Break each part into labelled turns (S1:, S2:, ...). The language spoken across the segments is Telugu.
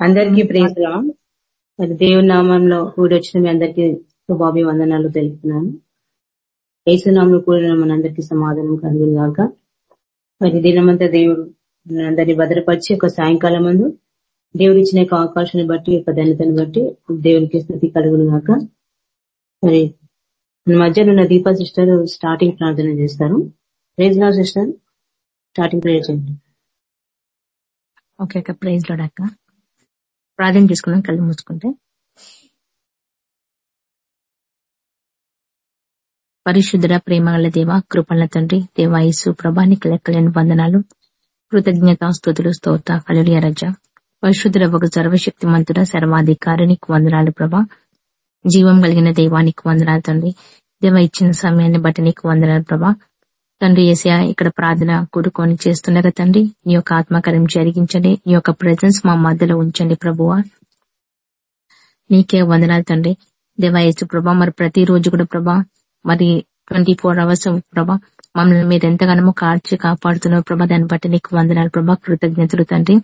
S1: అందరికీ ప్రేసలా మరి దేవుని నామంలో కూడొచ్చిన మీ అందరికీ శుభాభి వందనాలు తెలుపుతున్నాను. ఏసునామంలో కూడిన మనందరికీ సమాధానం కలుగును గాక. మరి దినమంతా దేవుడు అందరినీ భద్రపరిచి ఒక సాయంకాలం ముందు దేవుడు ఇచ్చిన అవకాశాన్ని బట్టి ఒక ధన్యతను బట్టి దేవునికి స్థితి కలుగును గాక. మరి మధ్యలో ఉన్న దీపా సిస్టర్ స్టార్టింగ్ ప్రార్థన చేస్తారు. ప్రేజ్ నా సిస్టర్. స్టార్టింగ్ ప్రేయర్ చేయండి.
S2: ఓకే అక్క ప్రైజ్ లోడక్క ప్రార్థన చేసుకున్నాం కళ్ళు మూసుకుంటే. పరిశుద్ధుడ ప్రేమగల దేవ కృపణ తండ్రి దేవాయసు ప్రభానికి లెక్కలేని వందనాలు కృతజ్ఞత స్థుతులు స్తోత కలుడియ రజ. పరిశుద్ధుల ఒక సర్వశక్తి మంతుడ సర్వాధికారినికి వందనాలు ప్రభా. జీవం కలిగిన దైవానికి వందనాలు తండ్రి. దేవ ఇచ్చిన సమయాన్ని బట్టి నీకు వందనాలు ప్రభా. తండ్రి ఏసయా ఇక్కడ ప్రార్థన కూడుకొని చేస్తుండగా తండ్రి నీ యొక్క ఆత్మకార్యం జరిగించండి నీ యొక్క ప్రజెన్స్ మా మధ్యలో ఉంచండి ప్రభువా. నీకే వందనాలు తండ్రి. దేవాయచు ప్రభా మరి ప్రతి రోజు కూడా ప్రభా మరి ట్వంటీ ఫోర్ అవర్స్ ప్రభా మమ్మల్ని మీరు ఎంతగానో కాల్చి కాపాడుతున్నారు ప్రభా దాన్ని బట్టి నీకు వందనాలు ప్రభా కృతజ్ఞతలు తండ్రి.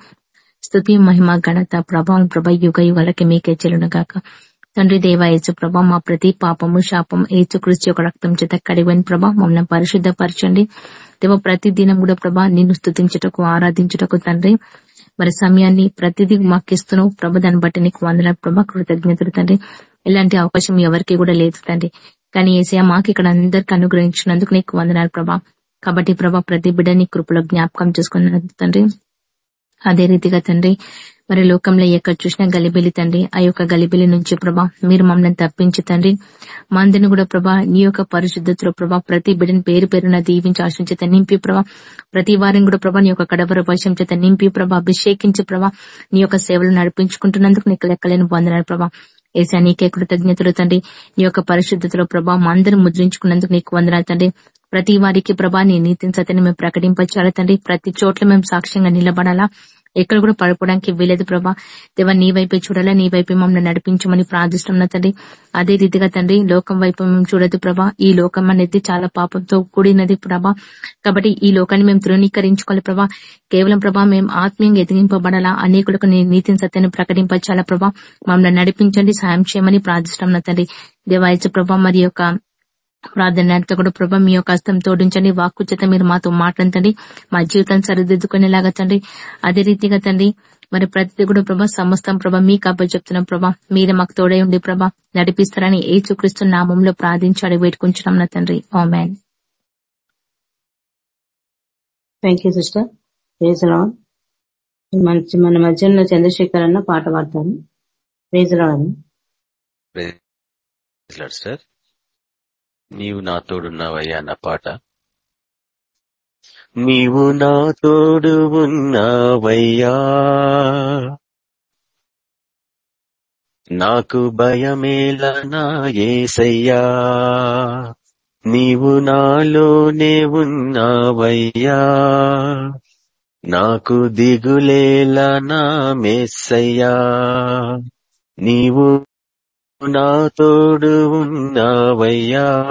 S2: స్థుతి మహిమ ఘనత ప్రభావం ప్రభా యుగ యుగాలకి మీకే చెల్లును గాక తండ్రి దేవాయచు ప్రభా మా ప్రతి పాపము శాపం ఏసు కృష్టి యొక్క రక్తం చేత కడివని ప్రభా మమ్మల్ని పరిశుద్ధపరచండి. దేవ ప్రతి దినం కూడా ప్రభా నిన్ను స్థుతించటకు ఆరాధించుటకు తండ్రి. మరి సమయాన్ని ప్రతిదీ మాకు ఇస్తున్నావు ప్రభ దాన్ని బట్టి నీకు వందల ప్రభా కృతజ్ఞతలు తండ్రి. ఇలాంటి అవకాశం ఎవరికి కూడా లేదు తండ్రి. కానీ ఏసీ మాకు ఇక్కడ అందరికి అనుగ్రహించినందుకు నీకు వందనాలు ప్రభా. కాబట్టి ప్రభా ప్రతి బిడ్డ నీ కృపలో జ్ఞాపకం చేసుకున్న తండ్రి. అదే రీతిగా తండ్రి మరి లోకంలో ఎక్కడ చూసినా గలిబిలి తండ్రి ఆ యొక్క గలిబిలి నుంచి ప్రభా మీరు మమ్మల్ని తప్పించి తండ్రి. మందిని కూడా ప్రభా నీ యొక్క పరిశుద్ధతలో ప్రభా ప్రతి బిడ్డని పేరు పేరున దీవించి ఆశించేత నింపి ప్రభా. ప్రతి వారం కూడా ప్రభా నీ యొక్క కడవర వర్షం చేత నింపి ప్రభా అభిషేకించి ప్రభా నీ యొక్క సేవలు నడిపించుకుంటున్నందుకు నీకు లెక్కలేని పొందనారు ప్రభా. ఏసా నీకే కృతజ్ఞతలు తండ్రి. నీ యొక్క పరిశుద్ధతలో ప్రభా మా ముద్రించుకున్నందుకు నీకు వందనాలు తండ్రి. ప్రతి వారికి ప్రభా నీ నీతిని సతని మేము ప్రకటించాలి తండ్రి. ప్రతి చోట్ల మేము సాక్ష్యంగా నిలబడాలా. ఎక్కడ కూడా పడిపోవడానికి వీలేదు ప్రభా. దేవ నీ వైపే చూడాలా? నీ వైపే మమ్మల్ని నడిపించమని ప్రార్థిస్తున్నా తండ్రి. అదే రీతిగా తండ్రి లోకం వైపు మేము చూడదు ప్రభా. ఈ లోకం అనేది చాలా పాపంతో కూడినది ప్రభా. కాబట్టి ఈ లోకాన్ని మేము తృణీకరించుకోవాలి ప్రభా. కేవలం ప్రభా మేము ఆత్మీయంగా ఎదిగింపబడాలా? అనేకులకు నీతిని సత్యాన్ని ప్రకటించాలా ప్రభా? మమ్మల్ని నడిపించండి సాయం చేయమని ప్రార్థిస్తున్నా తండ్రి. దేవాయచ ప్రభా మరి యొక్క ప్రార్థన కూడా ప్రభా మీ యొక్క హస్తం తోడించండి. వాక్కు చేత మీరు మాతో మాట్లాడండి. మా జీవితాన్ని సరిదిద్దుకునేలాగా తండ్రి అదే రీతిగా తండ్రి మరి ప్రతి కూడా ప్రభా సమస్తం ప్రభా మీకు అబ్బాయి చెప్తున్నాం ప్రభా. మీరే మాకు తోడై ఉండి ప్రభా నడిపిస్తారని ఏ చూక్రిస్తు నామంలో ప్రార్థించాడు వేడుకుంటున్నాం నా తండ్రి. ఆమెన్.
S1: థ్యాంక్ యూ సిస్టర్ మంచి మన మధ్యలో చంద్రశేఖర్ అన్న పాట పాడతాను
S3: సార్ నీవు నా తోడున్నావయ్యా నా పాట. నీవు నా తోడు ఉన్నావయ్యా. నాకు భయమేలా నా ఏసయ్యా. నీవు నాలోనే ఉన్నావయ్యా. నాకు దిగులేలా నా మేసయ్యా. నీవు నా తోడు ఉన్నావయ్యా.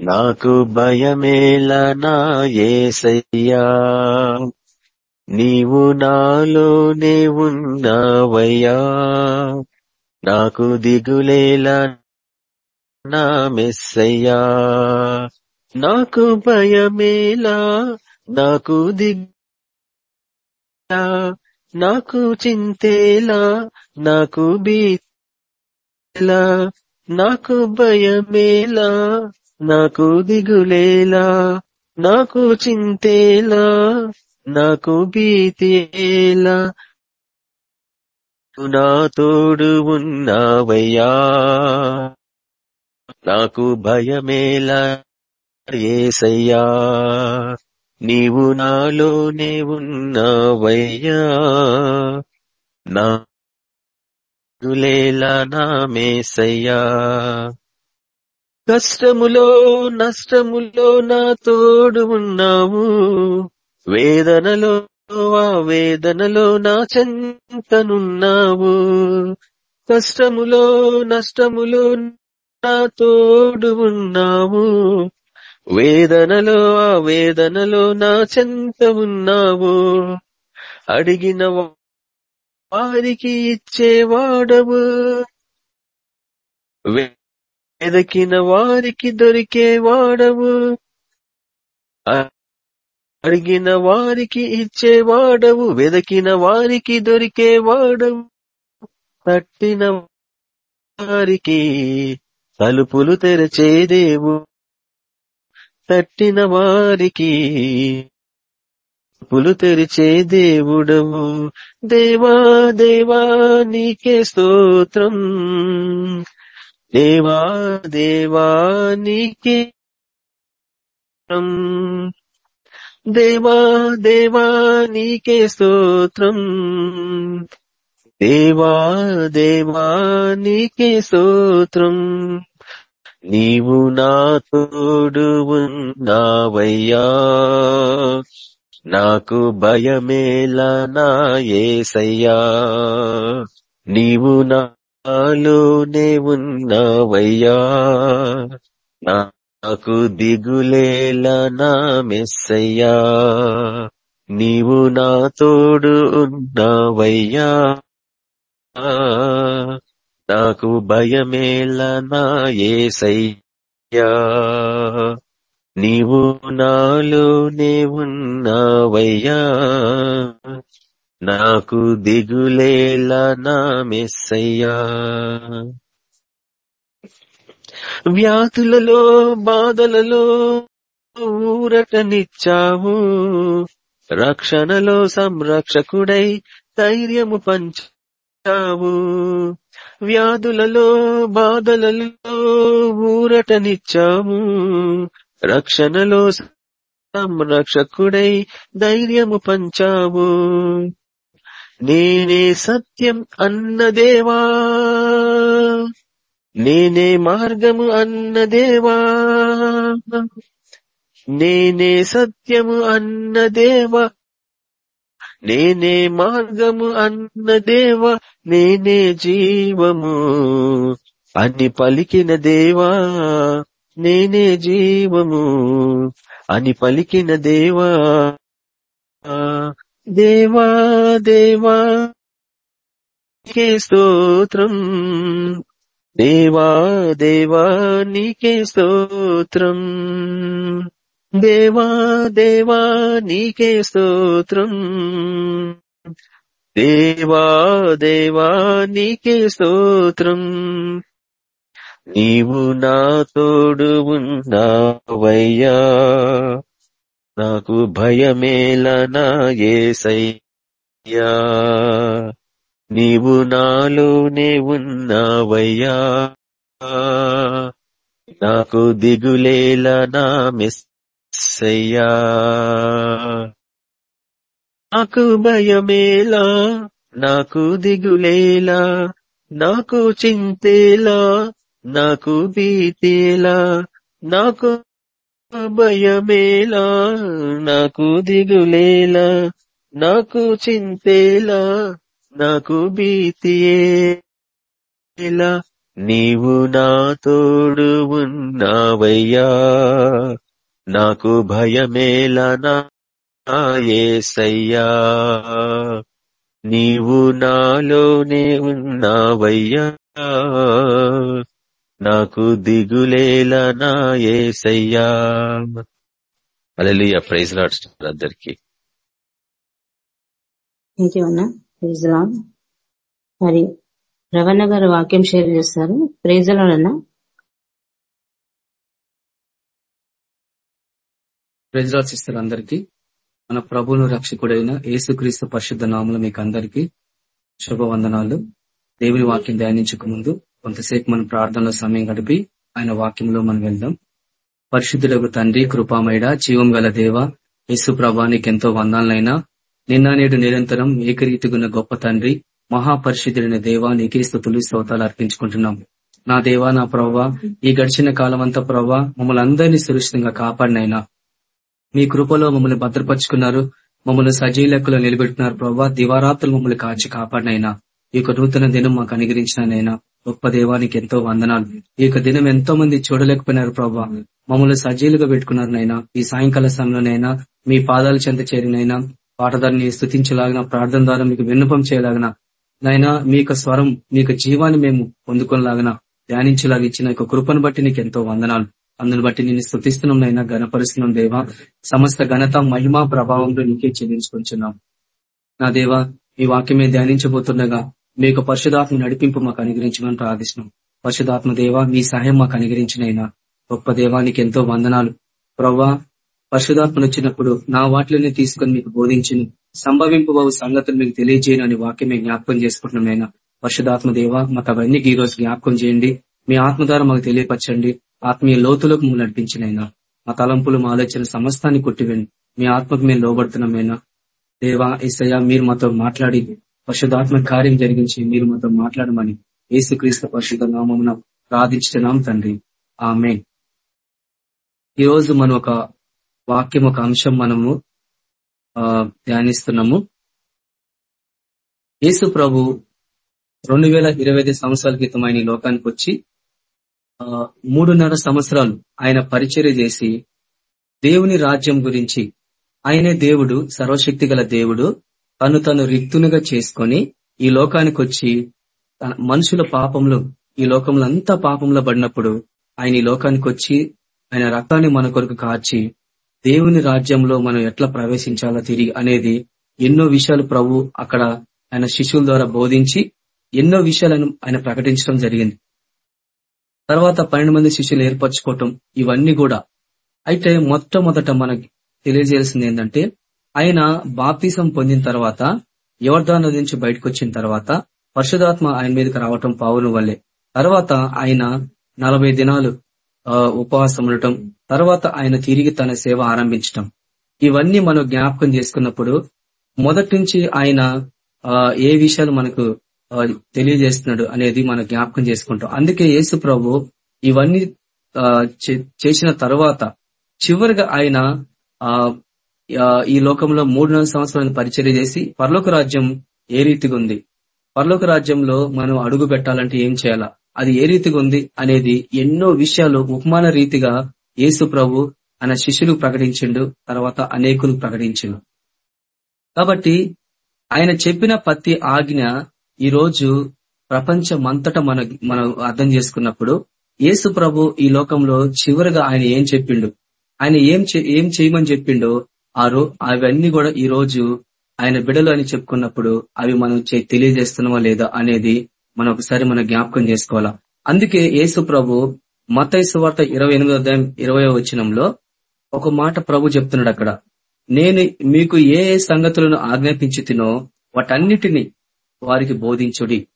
S3: నాకు భయమేలా నా ఏసయ్యా. నీవు నాలోనే ఉన్నావయ్యా. నాకు దిగులేలా నా మెస్సయ్యా. నాకు భయమేలా నాకు దిగు నాకు చింతేలా నాకు దిగులేలా నాకు భయమేలా నాకు దిగులేలా నాకు చింతేలా నాకు భీతేలా నా తోడు ఉన్నావయ్యా. నాకు భయమేలా ఏసయ్యా నీవు నాలోనే ఉన్నావయ్యా. నా గులేలా నా మేసయ్యా. కష్టములో నష్టములో నా తోడు ఉన్నావు. వేదనలో ఆ వేదనలో నా చెంతనున్నావు. కష్టములో నష్టములో నా తోడు ఉన్నావు. వేదనలో ఆ వేదనలో నా చెంత ఉన్నావు. అడిగిన వారికి ఇచ్చేవాడవు వెదకిన వారికి దొరికేవాడవు అడిగిన వారికి ఇచ్చేవాడవు వెదకిన వారికి దొరికేవాడవు తట్టిన వారికి తలుపులు తెరచేదేవు తట్టిన వారికి పులు తెరిచే దేవుడవు. దేవా దేవా నీకే స్తోత్రం. దేవా దేవా నీకే దేవా దేవా నీకే స్తోత్రం. దేవా దేవా నీకే స్తోత్రం. నీవు నా తోడు ఉన్నావయ్యా. నాకు భయమేలా నా ఏసయ్యా. నీవు నాలోనే ఉన్నావయ్యా. నాకు దిగులేలా నా మెస్సయ్యా. నీవు నా తోడు ఉన్నావయ్యా. నాకు భయమేలా నా ఏసయ్యా. నీవు నాలోనే ఉన్నావయ్యా. నాకు దిగులేలా నా మెస్సయ్యా. వ్యాధులలో బాధలలో ఊరటనిచ్చావు. రక్షణలో సంరక్షకుడై ధైర్యము పంచావు. వ్యాధులలో బాధలలో ఊరటనిచ్చాము రక్షణలో సంరక్షకుడై ధైర్యము పంచావు. నేనే సత్యం అన్నదేవా నేనే మార్గము అన్నదేవా నేనే సత్యము అన్నదేవా నేనే మార్గము అన్నదేవా నేనే జీవము అని పలికిన దేవా. నేనే జీవము అని పలికిన దేవా. దేవా దేవా కే స్తోత్రం. దేవా దేవా నీకే స్తోత్రం. దేవా దేవా నీకే స్తోత్రం. దేవా దేవా నీకే స్తోత్రం. నీవు నా తోడు ఉన్నావయ్యా. నాకు భయమేలనా ఏసయ్యా? నీవు నాలోనే ఉన్నావయ్యా. నాకు దిగులేలనా నా మెస్సయ్యా? నాకు భయమేలా? నాకు దిగులేలా? నాకు చింతేలా? నాకు బీతేలా నాకు భయమేలా నాకు దిగులేలా నాకు చింతేలా నాకు భీతియేలా నీవు నా తోడు ఉన్నావయ్యా నాకు భయమేలా నా ఏసయ్యా నీవు నాలోనే ఉన్నావయ్యా నాకు దిగులేలా నా ఏసయ్యా. అలలియ ప్రైజ్ లాడ్స్ అందరికి.
S1: ప్రైజ్ లాడ్ మరి రవణ గారు వాక్యం షేర్ చేస్తారు. ప్రైజ్ లాడ్ అన్న.
S4: ప్రెజరాల్స్ ఇస్తారు అందరికి. మన ప్రభువును రక్షకుడైన యేసుక్రీస్తు పరిశుద్ధ నామలు మీకు అందరికి శుభవందనాలు. దేవుని వాక్యం ధ్యానించక ముందు కొంతసేపు మనం ప్రార్థనలో సమయం గడిపి ఆయన వాక్యంలో మనం వెళ్దాం. పరిశుద్ధులకు తండ్రి కృపామయడ జీవం గల దేవ యేసు ప్రభానికి ఎంతో వందాలనైనా నిన్న నేడు నిరంతరం ఏకరీతిగున్న గొప్ప తండ్రి మహాపరిశుద్ధుడైన దేవా నీకే స్థుతులు స్తోతాలు అర్పించుకుంటున్నాం. నా దేవా నా ప్రవ్వా ఈ గడిచిన కాలం అంతా ప్రవ్వా మమ్మల్ని అందరినీ సురక్షితంగా కాపాడినైనా. మీ కృపలో మమ్మల్ని భద్రపరుచుకున్నారు మమ్మల్ని సజీ లెక్కలో నిలబెట్టినారు ప్రభావ దివారాత్రులు మమ్మల్ని కాచి కాపాడినైనా. ఈ యొక్క నూతన దినం మాకు అనుగ్రహించినైనా గొప్ప దేవానికి ఎంతో వందనాలు. ఈ యొక్క దినం ఎంతో మంది చూడలేకపోయినారు ప్రభా మమ్మల్ని సజీలుగా పెట్టుకున్నారు నైనా ఈ సాయంకాల సమయంలోనైనా మీ పాదాల చెంత చేరినైనా పాటదారిని స్థుతించలాగిన ప్రార్థన ద్వారా మీకు విన్నపం చేయలాగిన నైనా మీ యొక్క స్వరం మీ యొక్క జీవాన్ని మేము పొందుకునేలాగిన ధ్యానించేలాగా ఇచ్చిన యొక్క కృపను బట్టి నీకు ఎంతో వందనాలు. అందుని బట్టి నేను స్థుతిస్తున్నాం నైనా గణపరుస్తున్నాం దేవా. సమస్త ఘనత మహిమా ప్రభావంలో నీకే చెల్లించుకుంటున్నాం నా దేవా మీ వాక్యమే ధ్యానించబోతుండగా మీ యొక్క పరిశుధాత్మ నడిపింపు మాకు అనుగ్రహించమని ప్రార్థిస్తున్నాం. పరిశుధాత్మ దేవ మీ సహాయం మాకు అనుగ్రహించినైనా. గొప్ప దేవానికి ఎంతో వందనాలు. ప్రవ్వా పరిశుధాత్మను వచ్చినప్పుడు నా వాటిలోనే తీసుకొని మీకు బోధించిన. సంభవింపు బాబు సంగతులు మీకు తెలియజేయను అని వాక్యం మేము జ్ఞాపకం చేసుకుంటున్నాం అయినా పరిశుధాత్మ దేవ మాకు అవన్నీ ఈ రోజు జ్ఞాపకం చేయండి. మీ ఆత్మ ద్వారా మాకు తెలియపరచండి. ఆత్మీయ లోతులకు మేము నడిపించినైనా. మా తలంపులు మా ఆలోచన సమస్తాన్ని కొట్టివేయండి. మీ ఆత్మకు మేము లోబడుతున్నామైనా దేవా ఈసయ్య మీరు మాతో మాట్లాడి పరిశుధాత్మ కార్యం జరిగించి మీరు మాతో మాట్లాడమని యేసుక్రీస్తు పరిశుద్ధ నామమున ప్రార్థించుతున్నాం తండ్రి. ఆమె ఈ రోజు మనం ఒక వాక్యం ఒక అంశం మనము ధ్యానిస్తున్నాము. యేసు ప్రభు రెండు వేల ఇరవై ఐదు సంవత్సరాల క్రితం ఆయన లోకానికి వచ్చి మూడున్నర సంవత్సరాలు ఆయన పరిచర్య చేసి దేవుని రాజ్యం గురించి ఆయనే దేవుడు సర్వశక్తి గల దేవుడు తను తను రిక్తునిగా చేసుకొని ఈ లోకానికి వచ్చి మనుషుల పాపంలో ఈ లోకంలో అంతా పాపంలో పడినప్పుడు ఆయన ఈ లోకానికి వచ్చి ఆయన రక్తాన్ని మన కొరకు కార్చి దేవుని రాజ్యంలో మనం ఎట్లా ప్రవేశించాలో తిరిగి అనేది ఎన్నో విషయాలు ప్రభు అక్కడ ఆయన శిష్యుల ద్వారా బోధించి ఎన్నో విషయాలను ఆయన ప్రకటించడం జరిగింది. తర్వాత పన్నెండు మంది శిష్యులు ఏర్పరచుకోవటం ఇవన్నీ కూడా. అయితే మొట్టమొదట మనకి తెలియజేయాల్సింది ఏంటంటే ఆయన బాప్తీసం పొందిన తర్వాత యువర్ధా నది నుంచి బయటకు వచ్చిన తర్వాత పరిశుధాత్మ ఆయన మీదకి రావటం పావులు వల్లే. తర్వాత ఆయన నలభై దినాలు ఉపవాసం ఉండటం తర్వాత ఆయన తిరిగి తన సేవ ఆరంభించటం. ఇవన్నీ మనం జ్ఞాపకం చేసుకున్నప్పుడు మొదటి నుంచి ఆయన ఏ విషయాలు మనకు తెలియజేస్తున్నాడు అనేది మనం జ్ఞాపకం చేసుకుంటాం. అందుకే యేసు ప్రభు ఇవన్నీ చేసిన తర్వాత చివరిగా ఆయన ఈ లోకంలో మూడు నాలుగు సంవత్సరాలను పరిచర్య చేసి పర్లోక రాజ్యం ఏ రీతిగా ఉంది? పర్లోక రాజ్యంలో మనం అడుగు పెట్టాలంటే ఏం చేయాలా? అది ఏ రీతిగా ఉంది అనేది ఎన్నో విషయాలు ఉపమాన రీతిగా యేసు ప్రభు ఆయన శిష్యులు ప్రకటించిండు తర్వాత అనేకులు ప్రకటించిండు. కాబట్టి ఆయన చెప్పిన ప్రతి ఆజ్ఞ ఈ రోజు ప్రపంచమంతటా మన మనం అర్థం చేసుకున్నప్పుడు యేసు ప్రభు ఈ లోకంలో చివరిగా ఆయన ఏం చెప్పిండు? ఆయన ఏం ఏం చేయమని చెప్పిండో ఆరో అవన్నీ కూడా ఈ రోజు ఆయన బిడలు అని చెప్పుకున్నప్పుడు అవి మనం తెలియజేస్తున్నామా లేదా అనేది మనం ఒకసారి మనం జ్ఞాపకం చేసుకోవాలా. అందుకే యేసు ప్రభు మతైసు వార్త ఇరవై ఎనిమిదో ఇరవై వచ్చినంలో ఒక మాట ప్రభు చెప్తున్నాడు అక్కడ. నేను మీకు ఏ ఏ సంగతులను ఆజ్ఞాపించి తినో వాటన్నిటిని వారికి బోధించుడి.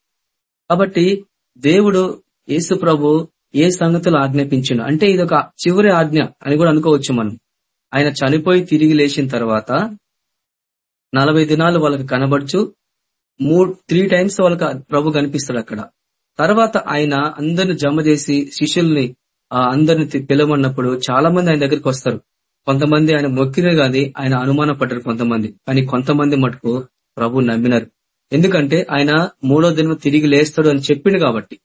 S4: కాబట్టి దేవుడు యేసు ప్రభు ఏ సంగతులు ఆజ్ఞాపించిండు? అంటే ఇది ఒక చివరి ఆజ్ఞ అని కూడా అనుకోవచ్చు మనం. ఆయన చనిపోయి తిరిగి లేచిన తర్వాత నలభై దినాలు వాళ్ళకి కనబడుచు మూడు త్రీ టైమ్స్ వాళ్ళకి ప్రభు కనిపిస్తాడు అక్కడ. తర్వాత ఆయన అందరిని జమ చేసి శిష్యుల్ని అందరిని పిలవన్నప్పుడు చాలా మంది ఆయన దగ్గరికి వస్తారు. కొంతమంది ఆయన మొక్కినే గాని ఆయన అనుమాన పడ్డారు కొంతమంది. కానీ కొంతమంది మటుకు ప్రభు నమ్మినారు. ఎందుకంటే ఆయన మూడో దినం తిరిగి లేస్తాడు అని చెప్పిండు కాబట్టి.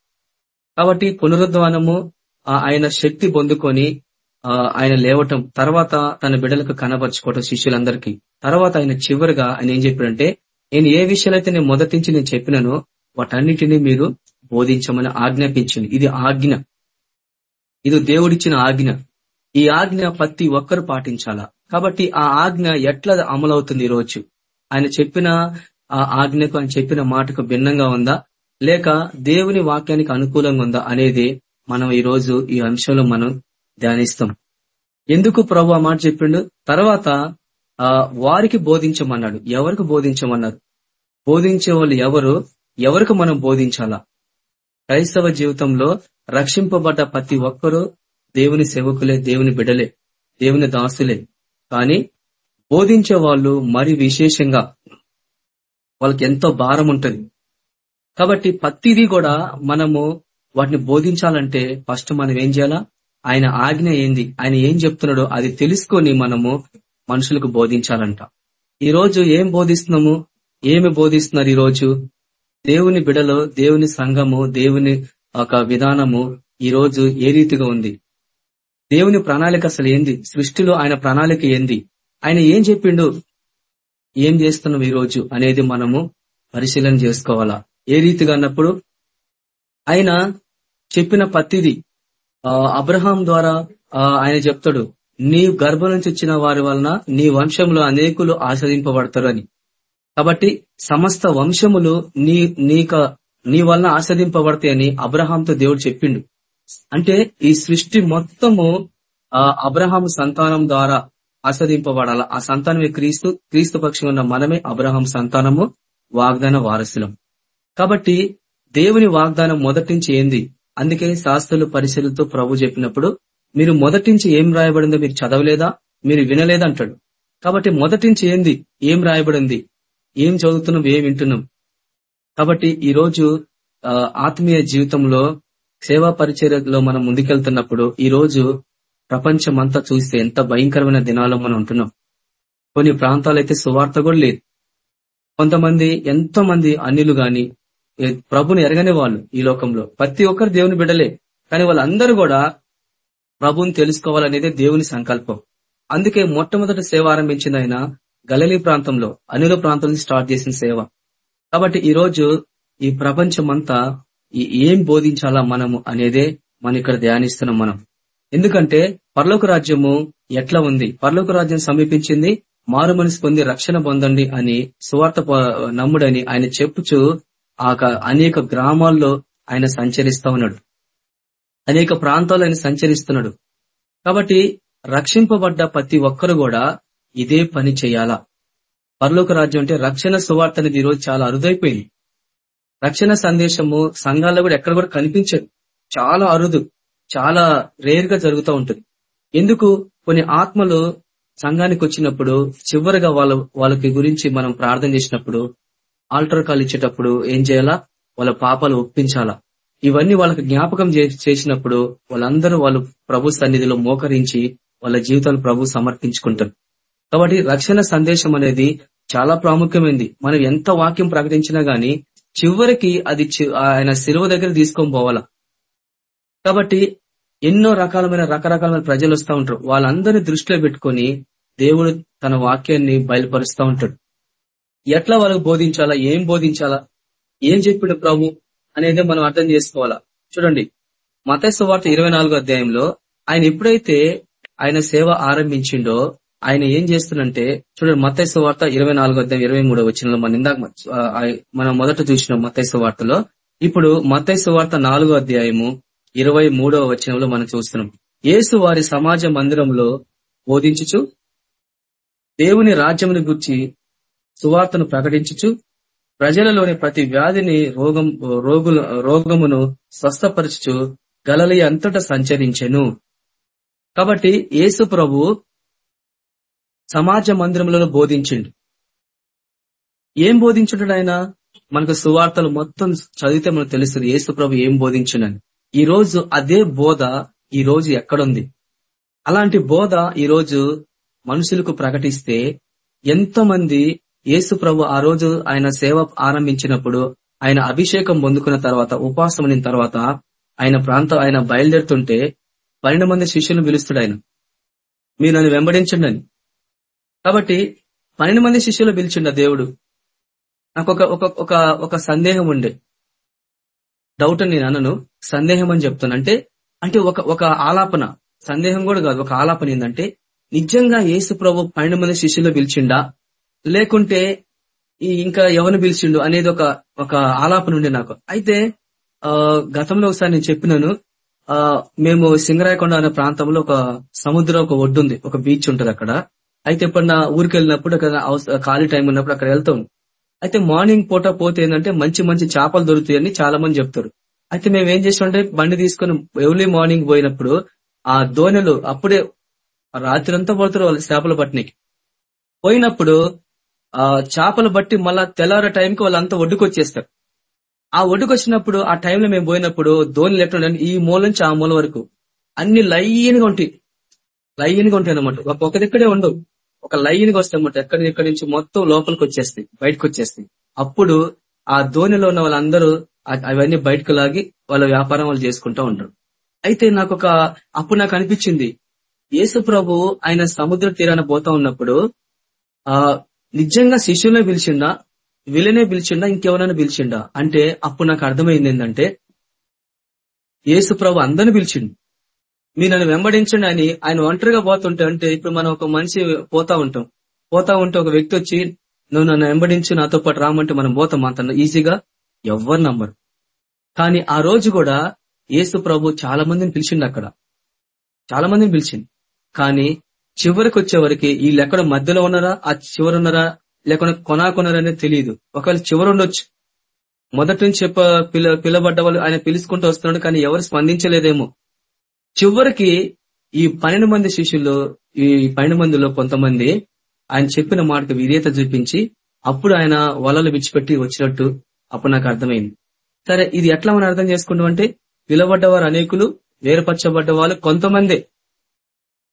S4: కాబట్టి పునరుద్ధానము ఆయన శక్తి పొందుకొని ఆయన లేవటం తర్వాత తన బిడ్డలకు కనబరుచుకోవటం శిష్యులందరికీ. తర్వాత ఆయన చివరిగా ఆయన ఏం చెప్పాడంటే నేను ఏ విషయాలైతే నేను మొదటించి నేను చెప్పినానో వాటన్నిటినీ మీరు బోధించమని ఆజ్ఞాపించింది ఇది ఆజ్ఞ. ఇది దేవుడిచ్చిన ఆజ్ఞ. ఈ ఆజ్ఞ ప్రతి ఒక్కరు పాటించాలా? కాబట్టి ఆ ఆజ్ఞ ఎట్లా అమలవుతుంది ఈ రోజు ఆయన చెప్పిన ఆ ఆజ్ఞకు ఆయన చెప్పిన మాటకు భిన్నంగా ఉందా? లేక దేవుని వాక్యానికి అనుకూలంగా ఉందా అనేది మనం ఈ రోజు ఈ అంశంలో మనం ధ్యానిస్తాం. ఎందుకు ప్రభు ఆ మాట చెప్పిండు? తర్వాత ఆ వారికి బోధించమన్నాడు. ఎవరికి బోధించమన్నారు? బోధించే వాళ్ళు ఎవరు? ఎవరికి మనం బోధించాలా? క్రైస్తవ జీవితంలో రక్షింపబడ్డ ప్రతి ఒక్కరూ దేవుని సేవకులే దేవుని బిడలే దేవుని దాసులే. కానీ బోధించే వాళ్ళు మరి విశేషంగా వాళ్ళకి ఎంతో భారం ఉంటుంది. కాబట్టి ప్రతిదీ కూడా మనము వాటిని బోధించాలంటే ఫస్ట్ మనం ఏం చేయాలా? ఆయన ఆజ్ఞ ఏంది? ఆయన ఏం చెప్తున్నాడో అది తెలుసుకొని మనము మనుషులకు బోధించాలంట. ఈ రోజు ఏం బోధిస్తున్నాము? ఏమి బోధిస్తున్నారు ఈ రోజు దేవుని బిడలో దేవుని సంఘము దేవుని ఒక విధానము ఈ రోజు ఏ రీతిగా ఉంది? దేవుని ప్రణాళిక అసలు ఏంది? సృష్టిలో ఆయన ప్రణాళిక ఏంది? ఆయన ఏం చెప్పిండు? ఏం చేస్తున్నాం ఈ రోజు అనేది మనము పరిశీలన చేసుకోవాలా? ఏ రీతిగా అన్నప్పుడు ఆయన చెప్పిన పత్తిది అబ్రహాం ద్వారా ఆయన చెప్తాడు నీ గర్భం నుంచి వచ్చిన వారి వలన నీ వంశంలో అనేకులు ఆస్వాదింపబడతారు అని కాబట్టి సమస్త వంశములు నీ నీక నీ వలన ఆస్వాదింపబడతాయని అబ్రహాంతో దేవుడు చెప్పిండు. అంటే ఈ సృష్టి మొత్తము ఆ అబ్రహాం సంతానం ద్వారా ఆస్వాదింపబడాల ఆ సంతానమే క్రీస్తు క్రీస్తు పక్షం ఉన్న మనమే అబ్రహాం సంతానము వాగ్దాన వారసులం. కాబట్టి దేవుని వాగ్దానం మొదటి నుంచి ఏంది? అందుకే శాస్త్రులు పరిశీలతో ప్రభు చెప్పినప్పుడు మీరు మొదటించి ఏం రాయబడిందో మీరు చదవలేదా? మీరు వినలేదంటాడు కాబట్టి మొదటించి ఏంది? ఏం రాయబడింది? ఏం చదువుతున్నాం? ఏం వింటున్నాం? కాబట్టి ఈ రోజు ఆత్మీయ జీవితంలో సేవా పరిచర్యలో మనం ముందుకెళ్తున్నప్పుడు ఈ రోజు ప్రపంచం అంతా చూస్తే ఎంత భయంకరమైన దినాల్లో మనం ఉంటున్నాం. కొన్ని ప్రాంతాలు అయితే సువార్త కూడా లేదు. కొంతమంది ఎంతో మంది అన్యులు గాని ప్రభుని ఎరగనే వాళ్ళు ఈ లోకంలో. ప్రతి ఒక్కరు దేవుని బిడ్డలే. కానీ వాళ్ళందరూ కూడా ప్రభుని తెలుసుకోవాలనేదే దేవుని సంకల్పం. అందుకే మొట్టమొదటి సేవ ఆరంభించింది ఆయన గలలీ ప్రాంతంలో అనిల ప్రాంతం స్టార్ట్ చేసిన సేవ. కాబట్టి ఈ రోజు ఈ ప్రపంచమంతా ఏం బోధించాలా మనము అనేదే మనం ఇక్కడ ధ్యానిస్తున్నాం మనం. ఎందుకంటే పర్లోక రాజ్యము ఎట్లా ఉంది? పర్లోక రాజ్యం సమీపించింది మారు మనసు పొంది రక్షణ పొందండి అని సువార్త నమ్ముడని ఆయన చెప్పుచు ఆ అనేక గ్రామాల్లో ఆయన సంచరిస్తా ఉన్నాడు. అనేక ప్రాంతాల్లో ఆయన సంచరిస్తున్నాడు. కాబట్టి రక్షింపబడ్డ ప్రతి ఒక్కరు కూడా ఇదే పని చేయాలా? పరలోక రాజ్యం అంటే రక్షణ సువార్త అనేది ఈరోజు చాలా అరుదైపోయింది. రక్షణ సందేశము సంఘాల్లో కూడా ఎక్కడ కూడా కనిపించదు. చాలా అరుదు చాలా రేర్గా జరుగుతూ ఉంటుంది. ఎందుకు? కొన్ని ఆత్మలు సంఘానికి వచ్చినప్పుడు చివరిగా వాళ్ళ వాళ్ళకి గురించి మనం ప్రార్థన చేసినప్పుడు ఆల్టర్ కాల్ ఇచ్చేటప్పుడు ఏం చేయాలా? వాళ్ళ పాపాలు ఒప్పించాలా? ఇవన్నీ వాళ్ళకి జ్ఞాపకం చేసినప్పుడు వాళ్ళందరూ వాళ్ళు ప్రభు సన్నిధిలో మోకరించి వాళ్ళ జీవితాలు ప్రభు సమర్పించుకుంటారు. కాబట్టి రక్షణ సందేశం అనేది చాలా ప్రాముఖ్యమైంది. మనం ఎంత వాక్యం ప్రకటించినా గాని చివరికి అది ఆయన శిలువ దగ్గర తీసుకొని పోవాలా? కాబట్టి ఎన్నో రకాలమైన రకరకాలమైన ప్రజలు వస్తూ ఉంటారు. వాళ్ళందరినీ దృష్టిలో పెట్టుకొని దేవుడు తన వాక్యాన్ని బయలుపరుస్తూ ఉంటాడు. ఎట్లా వాళ్ళకు బోధించాలా? ఏం బోధించాలా? ఏం చెప్పాడు ప్రభు అనేది మనం అర్థం చేసుకోవాలా? చూడండి. మతస్సు వార్త ఇరవై అధ్యాయంలో ఆయన ఎప్పుడైతే ఆయన సేవ ఆరంభించిండో ఆయన ఏం చేస్తున్నంటే చూడండి మతైసు వార్త ఇరవై నాలుగో అధ్యాయం ఇరవై మూడో వచ్చిన మన ఇందాక మనం మొదట చూసినాం మతైసు వార్తలో. ఇప్పుడు మతైసు వార్త నాలుగో అధ్యాయము ఇరవై మూడవ వచనంలో మనం చూస్తున్నాం. యేసు వారి సమాజ మందిరంలో బోధించుచు దేవుని రాజ్యముని గుర్చి సువార్తను ప్రకటించుచు ప్రజలలోని ప్రతి వ్యాధిని రోగం రోగుల రోగమును స్వస్థపరచుచు గలలి అంతటా సంచరించెను. కాబట్టి యేసు ప్రభు సమాజ మందిరములలో బోధించిండు. ఏం బోధించుంటాడు ఆయన మనకు సువార్తలు మొత్తం చదివితే మనకు తెలుస్తుంది యేసు ప్రభు ఏం బోధించునని. ఈ రోజు అదే బోధ ఈ రోజు ఎక్కడుంది? అలాంటి బోధ ఈ రోజు మనుషులకు ప్రకటిస్తే ఎంతో మంది యేసు ప్రభు ఆ రోజు ఆయన సేవ ఆరంభించినప్పుడు ఆయన అభిషేకం పొందుకున్న తర్వాత ఉపాసం తర్వాత ఆయన ప్రాంతం ఆయన బయలుదేరుతుంటే పన్నెండు మంది శిష్యులను పిలుస్తాడు ఆయన. మీరు నన్ను వెంబడించండి అని కాబట్టి పన్నెండు మంది శిష్యులు పిలిచిండ దేవుడు. నాకు ఒక ఒక ఒక సందేహం ఉండే. డౌట్ అని నేను అనను. సందేహం అని చెప్తాను అంటే అంటే ఒక ఒక ఆలాపన. సందేహం కూడా కాదు. ఒక ఆలాపన ఏంటంటే నిజంగా యేసు ప్రభు పన్నెండు మంది శిష్యులు పిలిచిండా? లేకుంటే ఈ ఇంకా ఎవరిని పిలిచిండు అనేది ఒక ఒక ఆలాపన ఉండే నాకు. అయితే ఆ గతంలో ఒకసారి నేను చెప్పినాను ఆ మేము సింగరాయకొండ అనే ప్రాంతంలో ఒక సముద్రం ఒక ఒడ్డు ఉంది ఒక బీచ్ ఉంటుంది అక్కడ. అయితే ఎప్పుడన్నా ఊరికి వెళ్ళినప్పుడు అక్కడ ఖాళీ టైం ఉన్నప్పుడు అక్కడ వెళ్తాం. అయితే మార్నింగ్ పూట పోతే ఏంటంటే మంచి మంచి చేపలు దొరుకుతాయని చాలా మంది చెప్తారు. అయితే మేము ఏం చేసామంటే బండి తీసుకుని ఎర్లీ మార్నింగ్ పోయినప్పుడు ఆ దోణెలు అప్పుడే రాత్రి అంతా పడుతారు వాళ్ళు చేపలు పట్టినకి. పోయినప్పుడు ఆ చేపలు బట్టి మళ్ళా తెల్లార టైంకి వాళ్ళంతా ఒడ్డుకొచ్చేస్తారు. ఆ ఒడ్డుకొచ్చినప్పుడు ఆ టైంలో మేము పోయినప్పుడు ధోని ఎట్లా ఈ మూల నుంచి ఆ మూల వరకు. అన్ని లైన్గా ఉంటాయి. లైన్గా ఉంటాయి అనమాట ఒక దగ్గరే ఉండవు. ఒక లైన్గా వస్తాయి అనమాట ఎక్కడి ఎక్కడి నుంచి మొత్తం లోపలికి వచ్చేస్తాయి. బయటకు వచ్చేస్తాయి. అప్పుడు ఆ ధోనిలో ఉన్న వాళ్ళందరూ అవన్నీ బయటకు లాగి వాళ్ళ వ్యాపారం వాళ్ళు చేసుకుంటా ఉంటారు. అయితే నాకు ఒక అప్పుడు నాకు అనిపించింది. యేసు ప్రభు ఆయన సముద్ర తీరాన పోతా ఉన్నప్పుడు ఆ నిజంగా శిష్యులనే పిలిచిందా వీళ్ళనే పిలిచిండా? ఇంకెవరైనా పిలిచిండా? అంటే అప్పుడు నాకు అర్థమైంది ఏంటంటే యేసు ప్రభు అందరిని పిలిచిండు. మీరు నన్ను వెంబడించండి అని ఆయన ఒంటరిగా పోతుంటే అంటే ఇప్పుడు మనం ఒక మనిషి పోతా ఉంటాం. పోతా ఉంటే ఒక వ్యక్తి వచ్చి నువ్వు నన్ను వెంబడించి నాతో పాటు రామంటే మనం పోతాం. అంత ఈజీగా ఎవ్వరు నమ్మరు. కానీ ఆ రోజు కూడా యేసు ప్రభు చాలా మందిని పిలిచిండు అక్కడ. చాలా మందిని పిలిచిండు. కానీ చివరికి వచ్చేవరకు ఈ ఎక్కడ మధ్యలో ఉన్నారా ఆ చివరి ఉన్నారా లేకుండా కొనాకొన్నారా అనేది తెలియదు ఒకవేళ చివరి ఉండొచ్చు మొదటి నుంచి చెప్ప పిల పిలబడ్డ వాళ్ళు ఆయన పిలుచుకుంటూ వస్తున్నాడు కానీ ఎవరు స్పందించలేదేమో. చివరికి ఈ పన్నెండు మంది శిష్యులు ఈ పన్నెండు మందిలో కొంతమంది ఆయన చెప్పిన మాటకు విధేయత చూపించి అప్పుడు ఆయన వలలు విడిచిపెట్టి వచ్చినట్టు అప్పుడు నాకు అర్థమైంది. సరే ఇది ఎట్లా మనం అర్థం చేసుకుంటాం అంటే పిలబడ్డవారు అనేకులు వేరుపరచబడ్డ వాళ్ళు కొంతమందే.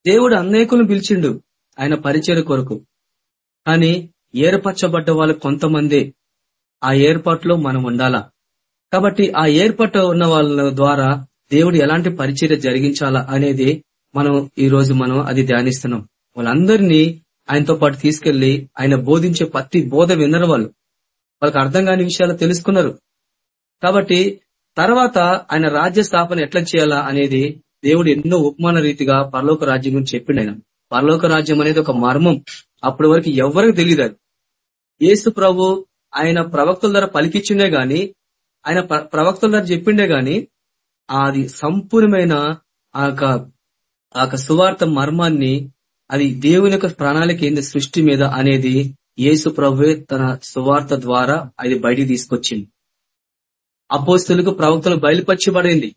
S4: దేవుడు అనేకులను పిలిచిండు ఆయన పరిచయ కొరకు. కానీ ఏర్పరచబడ్డ వాళ్ళు కొంతమందే ఆ ఏర్పాట్లో మనం ఉండాలా? కాబట్టి ఆ ఏర్పాటు ఉన్న వాళ్ళ ద్వారా దేవుడు ఎలాంటి పరిచర్య జరిగించాలా అనేది మనం ఈ రోజు మనం అది ధ్యానిస్తున్నాం. వాళ్ళందరినీ ఆయనతో పాటు తీసుకెళ్ళి ఆయన బోధించే ప్రతి బోధ విన్నారు వాళ్ళు. వాళ్ళకి అర్థం కాని విషయాలు తెలుసుకున్నారు. కాబట్టి తర్వాత ఆయన రాజ్య స్థాపన ఎట్లా చేయాలా అనేది దేవుడు ఎన్నో ఉపమాన రీతిగా పరలోక రాజ్యం గురించి చెప్పిండు ఆయన. పరలోక రాజ్యం అనేది ఒక మర్మం. అప్పటి వరకు ఎవరికి తెలియదు అది. యేసు ప్రభు ఆయన ప్రవక్తల ద్వారా పలికిచ్చిండే గాని ఆయన ప్రవక్తల ద్వారా చెప్పిండే గాని అది సంపూర్ణమైన ఆ యొక్క ఆ యొక్క సువార్త మర్మాన్ని అది దేవుని యొక్క ప్రణాళిక ఏంది? సృష్టి మీద అనేది యేసు ప్రభువే తన సువార్త ద్వారా అది బయటికి తీసుకొచ్చింది అపోస్తులకు ప్రవక్తలు బయలుపరచబడింది.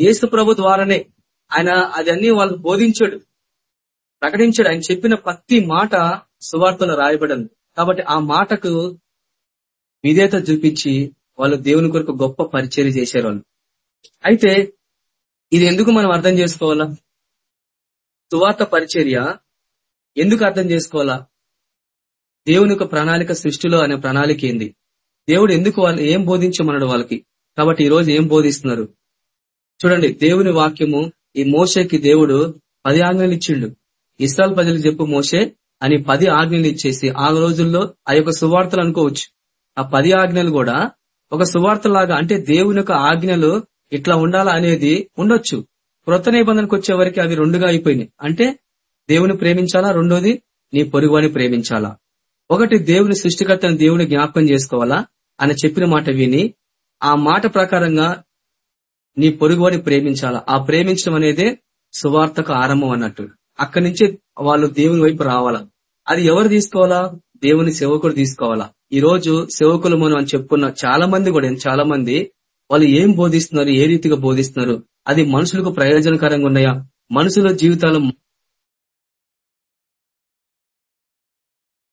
S4: ఏసు ప్రభు ద్వారానే ఆయన అది అన్ని వాళ్ళకు బోధించాడు ప్రకటించాడు. ఆయన చెప్పిన ప్రతి మాట సువార్తలో రాయబడింది. కాబట్టి ఆ మాటకు విధేయత చూపించి వాళ్ళు దేవుని కొరకు గొప్ప పరిచయం చేశారు వాళ్ళు అయితే ఇది ఎందుకు మనం అర్థం చేసుకోవాలా? సువార్త పరిచర్య ఎందుకు అర్థం చేసుకోవాలా? దేవుని యొక్క ప్రణాళిక సృష్టిలో అనే ప్రణాళిక ఏంది? దేవుడు ఎందుకు వాళ్ళు ఏం బోధించమన్నాడు వాళ్ళకి? కాబట్టి ఈ రోజు ఏం బోధిస్తున్నారు? చూడండి దేవుని వాక్యము ఈ మోషేకి దేవుడు పది ఆజ్ఞలు ఇచ్చిండు. ఇస్రాల్ ప్రజలకు చెప్పు మోషే అని పది ఆజ్ఞలు ఇచ్చేసి ఆ రోజుల్లో ఆ యొక్క సువార్తలు అనుకోవచ్చు. ఆ పది ఆజ్ఞలు కూడా ఒక సువార్త లాగా అంటే దేవుని యొక్క ఆజ్ఞలు ఇట్లా ఉండాలా అనేది ఉండొచ్చు. క్రొత్త నిబంధనకు వచ్చే వరకు అవి రెండుగా అయిపోయినాయి. అంటే దేవుని ప్రేమించాలా? రెండోది నీ పొరుగువాని ప్రేమించాలా? ఒకటి దేవుని సృష్టికర్తను దేవుని జ్ఞాపకం చేసుకోవాలా? అని చెప్పిన మాట విని ఆ మాట ప్రకారంగా నీ పొరుగువాని ప్రేమించాలా? ఆ ప్రేమించడం అనేదే సువార్తకు ఆరంభం అన్నట్టు. అక్కడి నుంచి వాళ్ళు దేవుని వైపు రావాలా? అది ఎవరు తీసుకోవాలా? దేవుని సేవకుడు తీసుకోవాలా? ఈ రోజు సేవకులు మనం అని చెప్పుకున్న చాలా మంది కూడా చాలా మంది వాళ్ళు ఏం బోధిస్తున్నారు? ఏ రీతిగా బోధిస్తున్నారు? అది మనుషులకు ప్రయోజనకరంగా ఉన్నాయా? మనుషుల జీవితాలు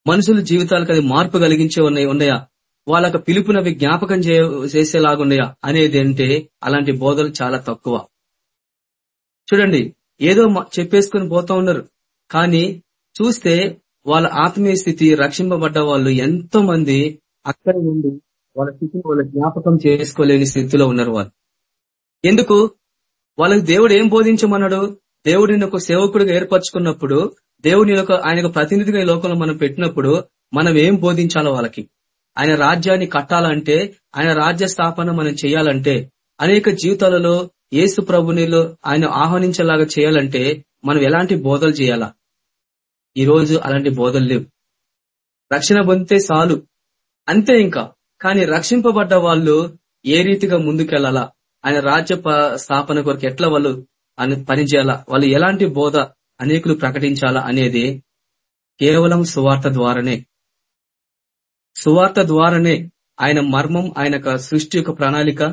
S4: మనుషుల జీవితాలకు అది మార్పు కలిగించే ఉన్నాయి ఉన్నాయా? వాళ్ళకి పిలుపునవి జ్ఞాపకం చే- చేసేలాగున్నాయా అనేది అంటే అలాంటి బోధలు చాలా తక్కువ. చూడండి ఏదో చెప్పేసుకుని పోతా ఉన్నారు. కానీ చూస్తే వాళ్ళ ఆత్మీయ స్థితి రక్షింపబడ్డ వాళ్ళు ఎంతో మంది అక్కడ నుండి వాళ్ళ స్థితిని వాళ్ళ జ్ఞాపకం చేసుకోలేని స్థితిలో ఉన్నారు వాళ్ళు. ఎందుకు? వాళ్ళకి దేవుడు ఏం బోధించమన్నాడు? దేవుడిని ఒక సేవకుడిగా ఏర్పరచుకున్నప్పుడు దేవుని యొక్క ఆయన ప్రతినిధిగా ఈ లోకంలో మనం పెట్టినప్పుడు మనం ఏం బోధించాలో వాళ్ళకి? ఆయన రాజ్యాన్ని కట్టాలంటే ఆయన రాజ్య స్థాపన మనం చేయాలంటే అనేక జీవితాలలో యేసు ప్రభునిలో ఆయన ఆహ్వానించేలాగా చేయాలంటే మనం ఎలాంటి బోధలు చేయాలా? ఈ రోజు అలాంటి బోధలు లేవు. రక్షణ పొందితే చాలు. అంతే ఇంకా. కానీ రక్షింపబడ్డ వాళ్ళు ఏ రీతిగా ముందుకెళ్ళాలా ఆయన రాజ్య ప- స్థాపన కొరకు ఎట్లా వాళ్ళు అని పనిచేయాలా వాళ్ళు ఎలాంటి బోధ అనేకులు ప్రకటించాలా అనేది కేవలం సువార్త ద్వారానే. సువార్త ద్వారానే ఆయన మర్మం ఆయన సృష్టి యొక్క ప్రణాళిక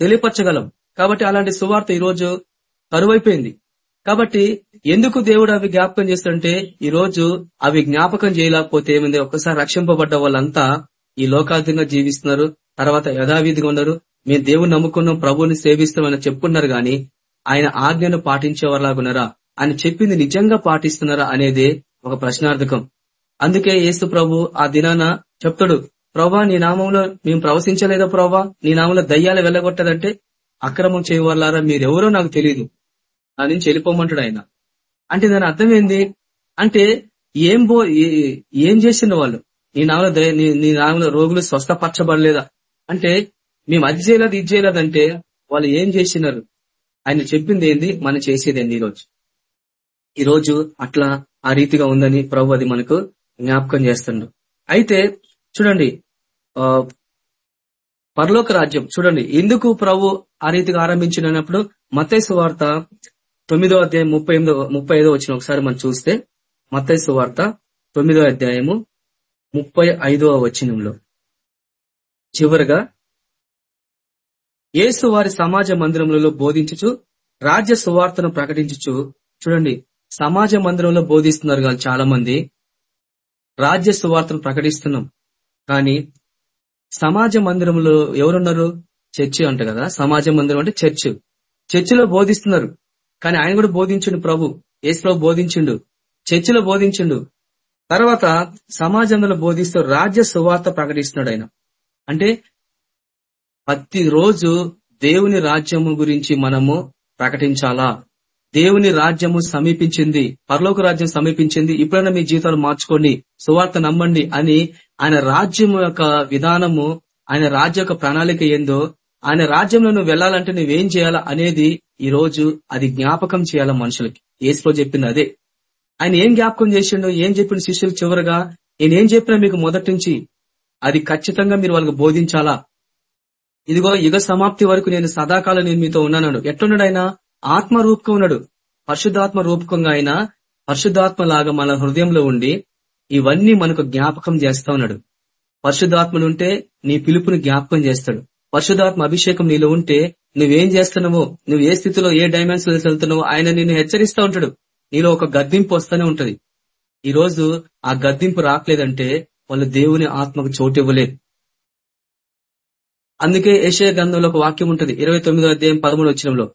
S4: తెలియపరచగలం. కాబట్టి అలాంటి సువార్త ఈరోజు కరువైపోయింది. కాబట్టి ఎందుకు దేవుడు అవి జ్ఞాపకం చేస్తుంటే ఈ రోజు అవి జ్ఞాపకం చేయలేకపోతే ఏమైంది? ఒక్కసారి రక్షింపబడ్డ వాళ్ళంతా ఈ లోకాధికంగా జీవిస్తున్నారు. తర్వాత యథావిధిగా ఉన్నారు. మేము దేవుని నమ్ముకున్నాం ప్రభువుని సేవిస్తామని చెప్పుకున్నారు గాని ఆయన ఆజ్ఞను పాటించేవారులాగున్నారా? ఆయన చెప్పింది నిజంగా పాటిస్తున్నారా అనేది ఒక ప్రశ్నార్థకం. అందుకే యేసు ప్రభు ఆ దినాన చెప్తాడు ప్రభా నీ నామంలో మేము ప్రవశించలేదా ప్రభా? నీ నామంలో దయ్యాలు వెళ్ళగొట్టదంటే అక్రమం చేయవల్లారా మీరెవరో నాకు తెలియదు నా నుంచి వెళ్ళిపోమంటాడు ఆయన. అంటే దాని అర్థం ఏంది? అంటే ఏం బో ఏం చేసిన వాళ్ళు? నీ నామలో దయ- నీ నామలో రోగులు స్వస్థపరచబడలేదా? అంటే మేము అది చేయలేదు ఇది చేయలేదంటే వాళ్ళు ఏం చేసినారు? ఆయన చెప్పింది ఏంది? మనం చేసేది ఏంది ఈరోజు? ఈ రోజు అట్లా ఆ రీతిగా ఉందని ప్రభు అది మనకు జ్ఞాపకం చేస్తుండ్రు అయితే చూడండి ఆ పరలోక రాజ్యం చూడండి ఎందుకు ప్రభు ఆ రీతిగా ఆరంభించినప్పుడు మతైసు వార్త తొమ్మిదో అధ్యాయం ముప్పై ఎనిమిదో ముప్పై ఐదో వచ్చిన ఒకసారి మనం చూస్తే మతైసు వార్త తొమ్మిదో అధ్యాయము ముప్పై ఐదవ వచనంలో. చివరగా యేసు వారి సమాజ మందిరములలో బోధించుచు రాజ్య సువార్తను ప్రకటించుచు చూడండి సమాజ మందిరంలో బోధిస్తున్నారు కానీ చాలా మంది రాజ్య సువార్తను ప్రకటిస్తున్నాం. కానీ సమాజ మందిరంలో ఎవరున్నారు? చర్చి అంట కదా. సమాజ మందిరం అంటే చర్చ్. చర్చిలో బోధిస్తున్నారు. కానీ ఆయన కూడా బోధించిండు ప్రభు. యేసులో బోధించిండు. చర్చిలో బోధించిండు. తర్వాత సమాజంలో బోధిస్తూ రాజ్య సువార్త ప్రకటిస్తున్నాడు ఆయన. అంటే ప్రతి రోజు దేవుని రాజ్యము గురించి మనము ప్రకటించాలా? దేవుని రాజ్యము సమీపించింది పరలోక రాజ్యం సమీపించింది ఇప్పుడైనా మీ జీవితాలు మార్చుకోండి సువార్త నమ్మండి అని ఆయన రాజ్యం యొక్క విధానము ఆయన రాజ్య యొక్క ప్రణాళిక ఏందో ఆయన రాజ్యంలో నువ్వు వెళ్ళాలంటే నువ్వేం చేయాలా అనేది ఈ రోజు అది జ్ఞాపకం చేయాలా మనుషులకి. ఏసులో చెప్పింది అదే. ఆయన ఏం జ్ఞాపకం చేసిండు ఏం చెప్పిన శిష్యులు చివరగా నేనేం చెప్పినా మీకు మొదటి నుంచి అది ఖచ్చితంగా మీరు వాళ్ళకి బోధించాలా? ఇదిగో యుగ సమాప్తి వరకు నేను సదాకాలం నేను మీతో ఉన్నాను ఎట్లున్నాడు ఆయన? ఆత్మ రూపకం ఉన్నాడు పరిశుద్ధాత్మ రూపకంగా ఆయన పరిశుద్ధాత్మ లాగా మన హృదయంలో ఉండి ఇవన్నీ మనకు జ్ఞాపకం చేస్తా ఉన్నాడు. పరిశుద్ధాత్మలు ఉంటే నీ పిలుపుని జ్ఞాపకం చేస్తాడు. పరిశుధాత్మ అభిషేకం నీలో ఉంటే నువ్వేం చేస్తున్నావో నువ్వు ఏ స్థితిలో ఏ డైమెన్షన్ వెళ్తున్నావో ఆయన నిన్ను హెచ్చరిస్తా ఉంటాడు. నీలో ఒక గద్దింపు వస్తూనే ఉంటది. ఈ రోజు ఆ గద్దింపు రావట్లేదంటే వాళ్ళు దేవుని ఆత్మకు చోటు ఇవ్వలేదు అందుకే ఏషయ గ్రంథంలో ఒక వాక్యం ఉంటది. ఇరవై తొమ్మిదో అధ్యాయం పదమూడు వచ్చినంలో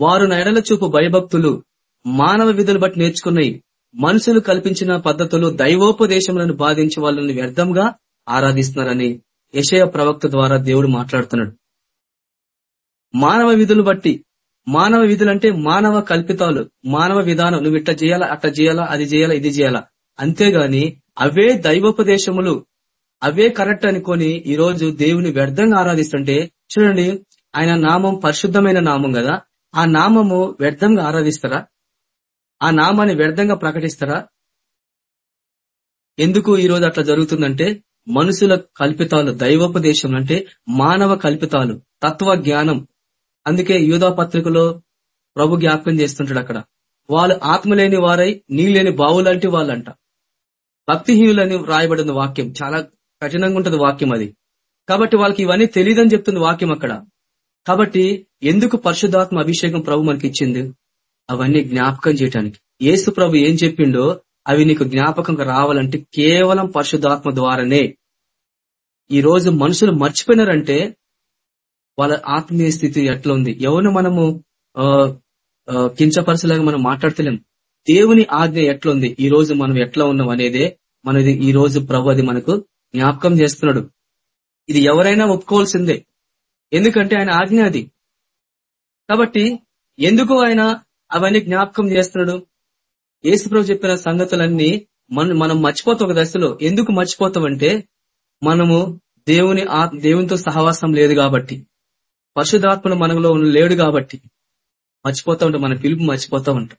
S4: వారు నా ఎడల చూపు భయభక్తులు మానవ విధులు బట్టి నేర్చుకున్నాయి మనుషులు కల్పించిన పద్ధతులు దైవోపదేశములను బాధించి వాళ్ళని వ్యర్థంగా ఆరాధిస్తున్నారని యశయ ప్రవక్త ద్వారా దేవుడు మాట్లాడుతున్నాడు. మానవ విధులు బట్టి మానవ విధులు అంటే మానవ కల్పితాలు మానవ విధానం నువ్వు ఇట్లా చేయాలా అట్లా చేయాలా అది చేయాలా ఇది చేయాలా. అంతేగాని అవే దైవోపదేశములు అవే కరెక్ట్ అనుకొని ఈ రోజు దేవుని వ్యర్థంగా ఆరాధిస్తుంటే చూడండి ఆయన నామం పరిశుద్ధమైన నామం కదా ఆ నామము వ్యర్థంగా ఆరాధిస్తారా? ఆ నామాన్ని వ్యర్థంగా ప్రకటిస్తారా? ఎందుకు ఈరోజు అట్లా జరుగుతుందంటే మనుషుల కల్పితాలు దైవోపదేశం అంటే మానవ కల్పితాలు తత్వ జ్ఞానం. అందుకే యూధా పత్రికలో ప్రభు జ్ఞాపకం చేస్తుంటాడు అక్కడ. వాళ్ళు ఆత్మ లేని వారై నీళ్ళని బావులంటి వాళ్ళంట. భక్తిహీనులని రాయబడిన వాక్యం చాలా కఠినంగా ఉంటుంది వాక్యం అది. కాబట్టి వాళ్ళకి ఇవన్నీ తెలియదని చెప్తుంది వాక్యం అక్కడ. కాబట్టి ఎందుకు పరిశుధాత్మ అభిషేకం ప్రభు మనకి ఇచ్చింది అవన్నీ జ్ఞాపకం చేయటానికి. యేసు ప్రభు ఏం చెప్పిండో అవి నీకు జ్ఞాపకం రావాలంటే కేవలం పరిశుధాత్మ ద్వారానే. ఈ రోజు మనుషులు మర్చిపోయినారంటే వాళ్ళ ఆత్మీయ స్థితి ఎట్లా ఉంది ఎవరు మనము ఆ, కించపరచలాగా మనం మాట్లాడతలేం. దేవుని ఆజ్ఞ ఎట్లుంది? ఈ రోజు మనం ఎట్లా ఉన్నాం అనేదే మనది ఈ రోజు ప్రభు అది మనకు జ్ఞాపకం చేస్తున్నాడు. ఇది ఎవరైనా ఒప్పుకోవాల్సిందే. ఎందుకంటే ఆయన ఆజ్ఞ అది. కాబట్టి ఎందుకు ఆయన అవన్నీ జ్ఞాపకం చేస్తున్నాడు? యేసుప్రభు చెప్పిన సంగతులన్నీ మనం మనం మర్చిపోతాం ఒక దశలో. ఎందుకు మర్చిపోతామంటే మనము దేవుని దేవునితో సహవాసం లేదు కాబట్టి. పరిశుధాత్మను మనలో ఉన్న- లేడు కాబట్టి మర్చిపోతా ఉంటాం మన పిలుపు మర్చిపోతా ఉంటాం.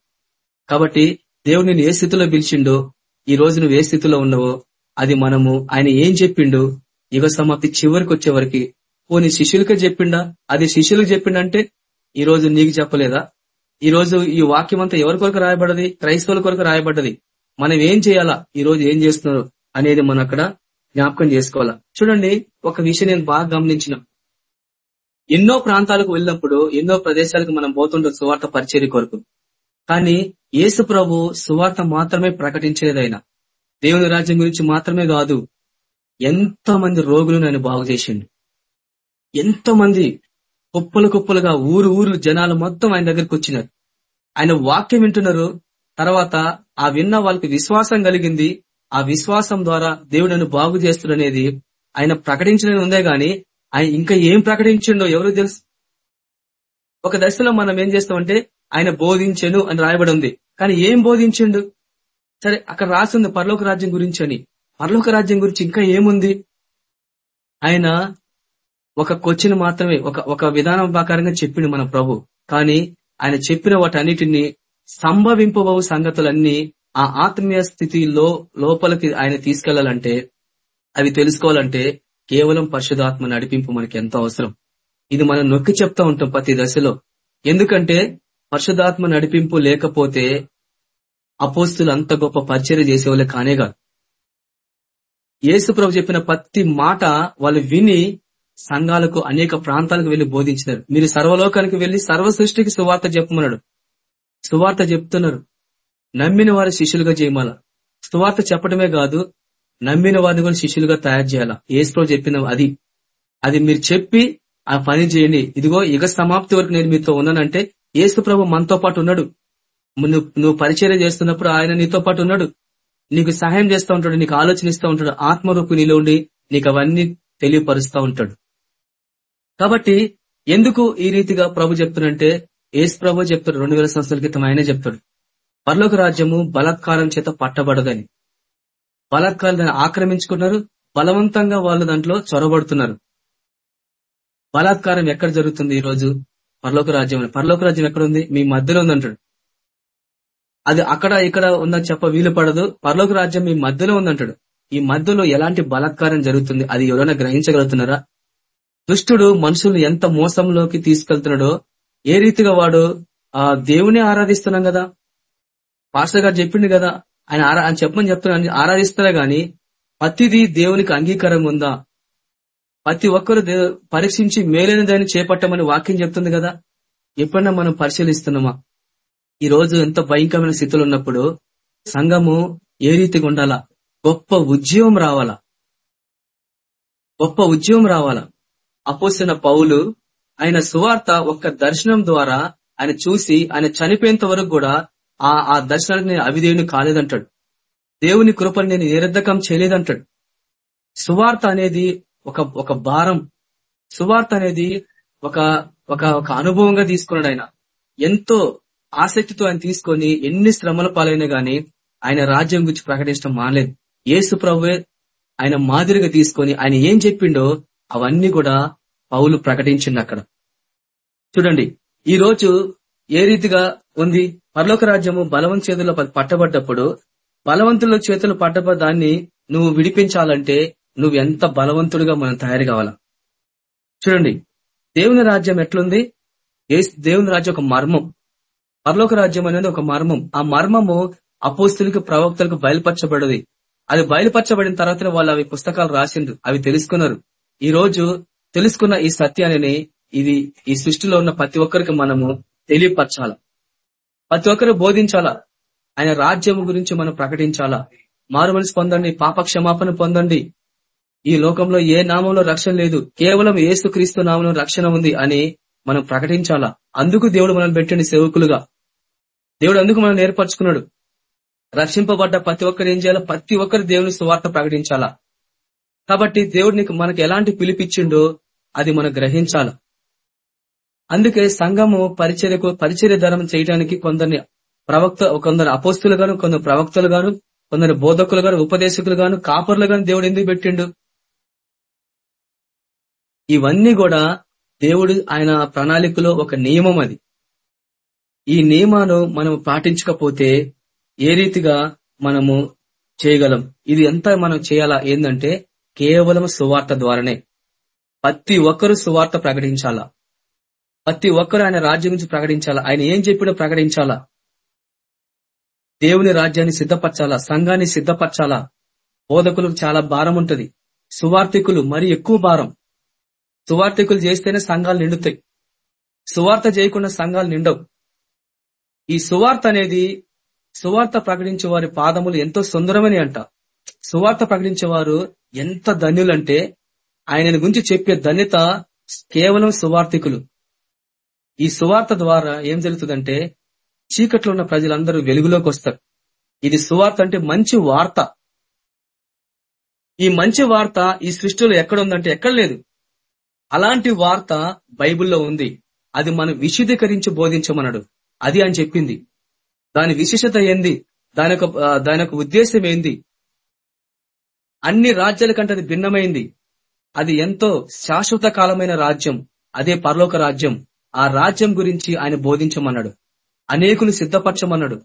S4: కాబట్టి దేవుడు నేను ఏ స్థితిలో పిలిచిండో ఈ రోజు నువ్వు ఏ స్థితిలో ఉన్నావో అది మనము ఆయన ఏం చెప్పిండు యుగ సమాప్తి చివరికి వచ్చే వరకు పోనీ శిష్యులకే చెప్పిండా? అది శిష్యులకు చెప్పిండంటే ఈ రోజు నీకు చెప్పలేదా? ఈ రోజు ఈ వాక్యం అంతా ఎవరి కొరకు రాయబడ్డది? క్రైస్తవుల కొరకు రాయబడ్డది. మనం ఏం చేయాలా? ఈ రోజు ఏం చేస్తున్నారు అనేది మనం అక్కడ జ్ఞాపకం చేసుకోవాలా? చూడండి ఒక విషయం నేను బాగా గమనించిన. ఎన్నో ప్రాంతాలకు వెళ్ళినప్పుడు ఎన్నో ప్రదేశాలకు మనం పోతుంటాం సువార్త పరిచర్య కొరకు. కానీ యేసు ప్రభు సువార్త మాత్రమే ప్రకటించేదైనా దేవుని రాజ్యం గురించి మాత్రమే కాదు ఎంతో మంది రోగులను ఆయన బాగు చేసిండు. ఎంతో మంది కుప్పలు కుప్పలుగా ఊరు ఊరు జనాలు మొత్తం ఆయన దగ్గరికి వచ్చినారు. ఆయన వాక్యం వింటున్నారు. తర్వాత ఆ విన్న వాళ్ళకి విశ్వాసం కలిగింది. ఆ విశ్వాసం ద్వారా దేవుడు నన్ను బాగు చేస్తుడనేది ఆయన ప్రకటించడం ఉందే గాని ఆయన ఇంకా ఏం ప్రకటించిండో ఎవరు తెలుసు? ఒక దశలో మనం ఏం చేస్తామంటే ఆయన బోధించను అని రాయబడి ఉంది. కానీ ఏం బోధించిండు? సరే అక్కడ రాసింది పరలోక రాజ్యం గురించి అని. పరలోక రాజ్యం గురించి ఇంకా ఏముంది? ఆయన ఒక క్వశ్చన్ మాత్రమే ఒక ఒక విధానం ప్రకారంగా చెప్పిండు మన ప్రభు. కానీ ఆయన చెప్పిన వాటన్నిటిని సంభవింపబవు సంగతులన్నీ ఆ ఆత్మీయ స్థితిలో లోపలికి ఆయన తీసుకెళ్ళాలంటే అవి తెలుసుకోవాలంటే కేవలం పరిశుధాత్మ నడిపింపు మనకి ఎంతో అవసరం. ఇది మనం నొక్కి చెప్తా ఉంటాం ప్రతి దశలో. ఎందుకంటే పరిశుధాత్మ నడిపింపు లేకపోతే అపోస్తులు అంత గొప్ప పరిచర్య చేసేవాళ్ళే కానే కాదు. యేసు ప్రభు చెప్పిన ప్రతి మాట వాళ్ళు విని సంఘాలకు అనేక ప్రాంతాలకు వెళ్ళి బోధించినారు. మీరు సర్వలోకానికి వెళ్ళి సర్వ సృష్టికి సువార్త చెప్పమన్నాడు. సువార్త చెప్తున్నారు. నమ్మిన వారి శిష్యులుగా చేయమాల. సువార్త చెప్పడమే కాదు నమ్మిన వారిని కూడా శిష్యులుగా తయారు చేయాలా. యేసు చెప్పిన అది. అది మీరు చెప్పి ఆ పని చేయండి. ఇదిగో యుగ సమాప్తి వరకు నేను మీతో ఉన్నానంటే ఏసు ప్రభు మనతో పాటు ఉన్నాడు. నువ్వు నువ్వు పరిచయం చేస్తున్నప్పుడు ఆయన నీతో పాటు ఉన్నాడు. నీకు సహాయం చేస్తూ ఉంటాడు నీకు ఆలోచన ఇస్తూ ఉంటాడు. ఆత్మరూపు నీలో ఉండి నీకు అవన్నీ తెలియపరుస్తూ ఉంటాడు. కాబట్టి ఎందుకు ఈ రీతిగా ప్రభు చెప్తున్నంటే ఏసు ప్రభు చెప్తాడు రెండు వేల సంవత్సరాల క్రితం ఆయనే చెప్తాడు. పర్లోక రాజ్యము బలాత్కారం చేత పట్టబడదని. బలత్కారం దాన్ని ఆక్రమించుకున్నారు బలవంతంగా వాళ్ళు దాంట్లో చొరబడుతున్నారు. బలాత్కారం ఎక్కడ జరుగుతుంది ఈ రోజు పరలోక రాజ్యం పరలోక రాజ్యం ఎక్కడ ఉంది? మీ మధ్యలో ఉందంటాడు అది అక్కడ ఇక్కడ ఉందని చెప్ప వీలు పడదు. పరలోక రాజ్యం మీ మధ్యలో ఉందంటాడు ఈ మధ్యలో ఎలాంటి బలాత్కారం జరుగుతుంది? అది ఎవరైనా గ్రహించగలుగుతున్నారా? దుష్టుడు మనుషులు ఎంత మోసంలోకి తీసుకెళ్తున్నాడో ఏ రీతిగా వాడు ఆ దేవుని ఆరాధిస్తున్నాం కదా? పాస్టర్ గారు చెప్పిండు కదా ఆయన ఆయన చెప్పమని చెప్తున్నా ఆరాధిస్తారా గాని ప్రతిదీ దేవునికి అంగీకారం ఉందా? ప్రతి ఒక్కరు పరీక్షించి మేలైన దాన్ని చేపట్టమని వాక్యం చెప్తుంది కదా? ఎప్పుడన్నా మనం పరిశీలిస్తున్నామా? ఈ రోజు ఎంత భయంకరమైన స్థితిలో ఉన్నప్పుడు సంఘము ఏ రీతిగా ఉండాలా? గొప్ప ఉద్యమం రావాలా? గొప్ప ఉద్యమం రావాలా? అపోసిన పౌలు ఆయన సువార్త ఒక్క దర్శనం ద్వారా ఆయన చూసి ఆయన చనిపోయేంత వరకు కూడా ఆ ఆ దర్శనానికి నేను అవిదేవుని కాలేదంటాడు. దేవుని కృపను నేను నిరర్ధకం చేయలేదంటాడు. సువార్త అనేది ఒక ఒక భారం. సువార్త అనేది ఒక ఒక ఒక అనుభవంగా తీసుకున్నాడు ఆయన. ఎంతో ఆసక్తితో ఆయన తీసుకొని ఎన్ని శ్రమల పాలైనా గాని ఆయన రాజ్యం గురించి ప్రకటించడం మానలేదు. ఏసు ప్రభువే ఆయన మాదిరిగా తీసుకొని ఆయన ఏం చెప్పిండో అవన్నీ కూడా పౌలు ప్రకటించింది అక్కడ చూడండి ఈ రోజు ఏ రీతిగా ఉంది? పరలోక రాజ్యము బలవంత చేతుల్లో పట్టబడ్డప్పుడు బలవంతుల చేతులు పట్టబడ్డాన్ని దాన్ని నువ్వు విడిపించాలంటే నువ్వు ఎంత బలవంతుడిగా మనం తయారు కావాలా? చూడండి దేవుని రాజ్యం ఎట్లుంది? దేవుని రాజ్యం ఒక మర్మం. పరలోక రాజ్యం అనేది ఒక మర్మం. ఆ మర్మము అపోస్తులకి ప్రవక్తలకు బయలుపరచబడది. అది బయలుపరచబడిన తర్వాత వాళ్ళు అవి పుస్తకాలు రాసిండ్రు అవి తెలుసుకున్నారు. ఈ రోజు తెలుసుకున్న ఈ సత్యాన్ని ఇది ఈ సృష్టిలో ఉన్న ప్రతి ఒక్కరికి మనము తెలియపరచాల? ప్రతి ఒక్కరు బోధించాలా? ఆయన రాజ్యం గురించి మనం ప్రకటించాలా? మారుమనిసి పొందండి పాప క్షమాపణ పొందండి. ఈ లోకంలో ఏ నామంలో రక్షణ లేదు కేవలం ఏసు క్రీస్తు నామంలో రక్షణ ఉంది అని మనం ప్రకటించాలా? అందుకు దేవుడు మనం పెట్టండి సేవకులుగా. దేవుడు అందుకు మనం ఏర్పరచుకున్నాడు. రక్షింపబడ్డ ప్రతి ఒక్కరు ఏం చేయాలా? ప్రతి ఒక్కరు దేవుని సువార్త ప్రకటించాలా? కాబట్టి దేవుడు నీకు మనకు ఎలాంటి పిలిపిచ్చిండో అది మనం గ్రహించాల. అందుకే సంఘము పరిచర్యకు పరిచర్య ధరం చేయడానికి కొందరిని ప్రవక్త కొందరు అపోస్తులు గాను కొందరు ప్రవక్తలు గాను కొందరు బోధకులు గాను ఉపదేశకులు గాను కాపర్లు గాను దేవుడు ఎందుకు పెట్టిండు? ఇవన్నీ కూడా దేవుడు ఆయన ప్రణాళికలో ఒక నియమం అది. ఈ నియమాను మనం పాటించకపోతే ఏ రీతిగా మనము చేయగలం? ఇది ఎంత మనం చేయాలా? ఏంటంటే కేవలం సువార్త ద్వారానే. ప్రతి ఒక్కరు సువార్త ప్రకటించాలా? ప్రతి ఒక్కరు ఆయన రాజ్యం నుంచి ప్రకటించాలా? ఆయన ఏం చెప్పినో ప్రకటించాలా? దేవుని రాజ్యాన్ని సిద్ధపరచాలా? సంఘాన్ని సిద్ధపరచాలా? బోధకులకు చాలా భారం ఉంటది. సువార్థికులు మరి ఎక్కువ భారం. సువార్థికులు చేస్తేనే సంఘాలు నిండుతాయి. సువార్త చేయకుండా సంఘాలు నిండవు. ఈ సువార్త అనేది సువార్త ప్రకటించే వారి పాదములు ఎంతో సుందరమని అంట. సువార్త ప్రకటించేవారు ఎంత ధన్యులంటే ఆయన గురించి చెప్పే ధన్యత కేవలం సువార్థికులు. ఈ సువార్త ద్వారా ఏం జరుగుతుందంటే చీకట్లో ఉన్న ప్రజలందరూ వెలుగులోకి వస్తారు. ఇది సువార్త అంటే మంచి వార్త. ఈ మంచి వార్త ఈ సృష్టిలో ఎక్కడ ఉందంటే ఎక్కడ లేదు. అలాంటి వార్త బైబిల్లో ఉంది. అది మనం విశుద్ధీకరించి బోధించమన్నాడు అది అని చెప్పింది. దాని విశేషత ఏంది? దాని యొక్క దాని ఉద్దేశం ఏంది? అన్ని రాజ్యాల కంటే అది భిన్నమైంది. అది ఎంతో శాశ్వత కాలమైన రాజ్యం అదే పరలోక రాజ్యం. ఆ రాజ్యం గురించి ఆయన బోధించమన్నాడు. అనేకులు సిద్ధపరచమన్నాడు.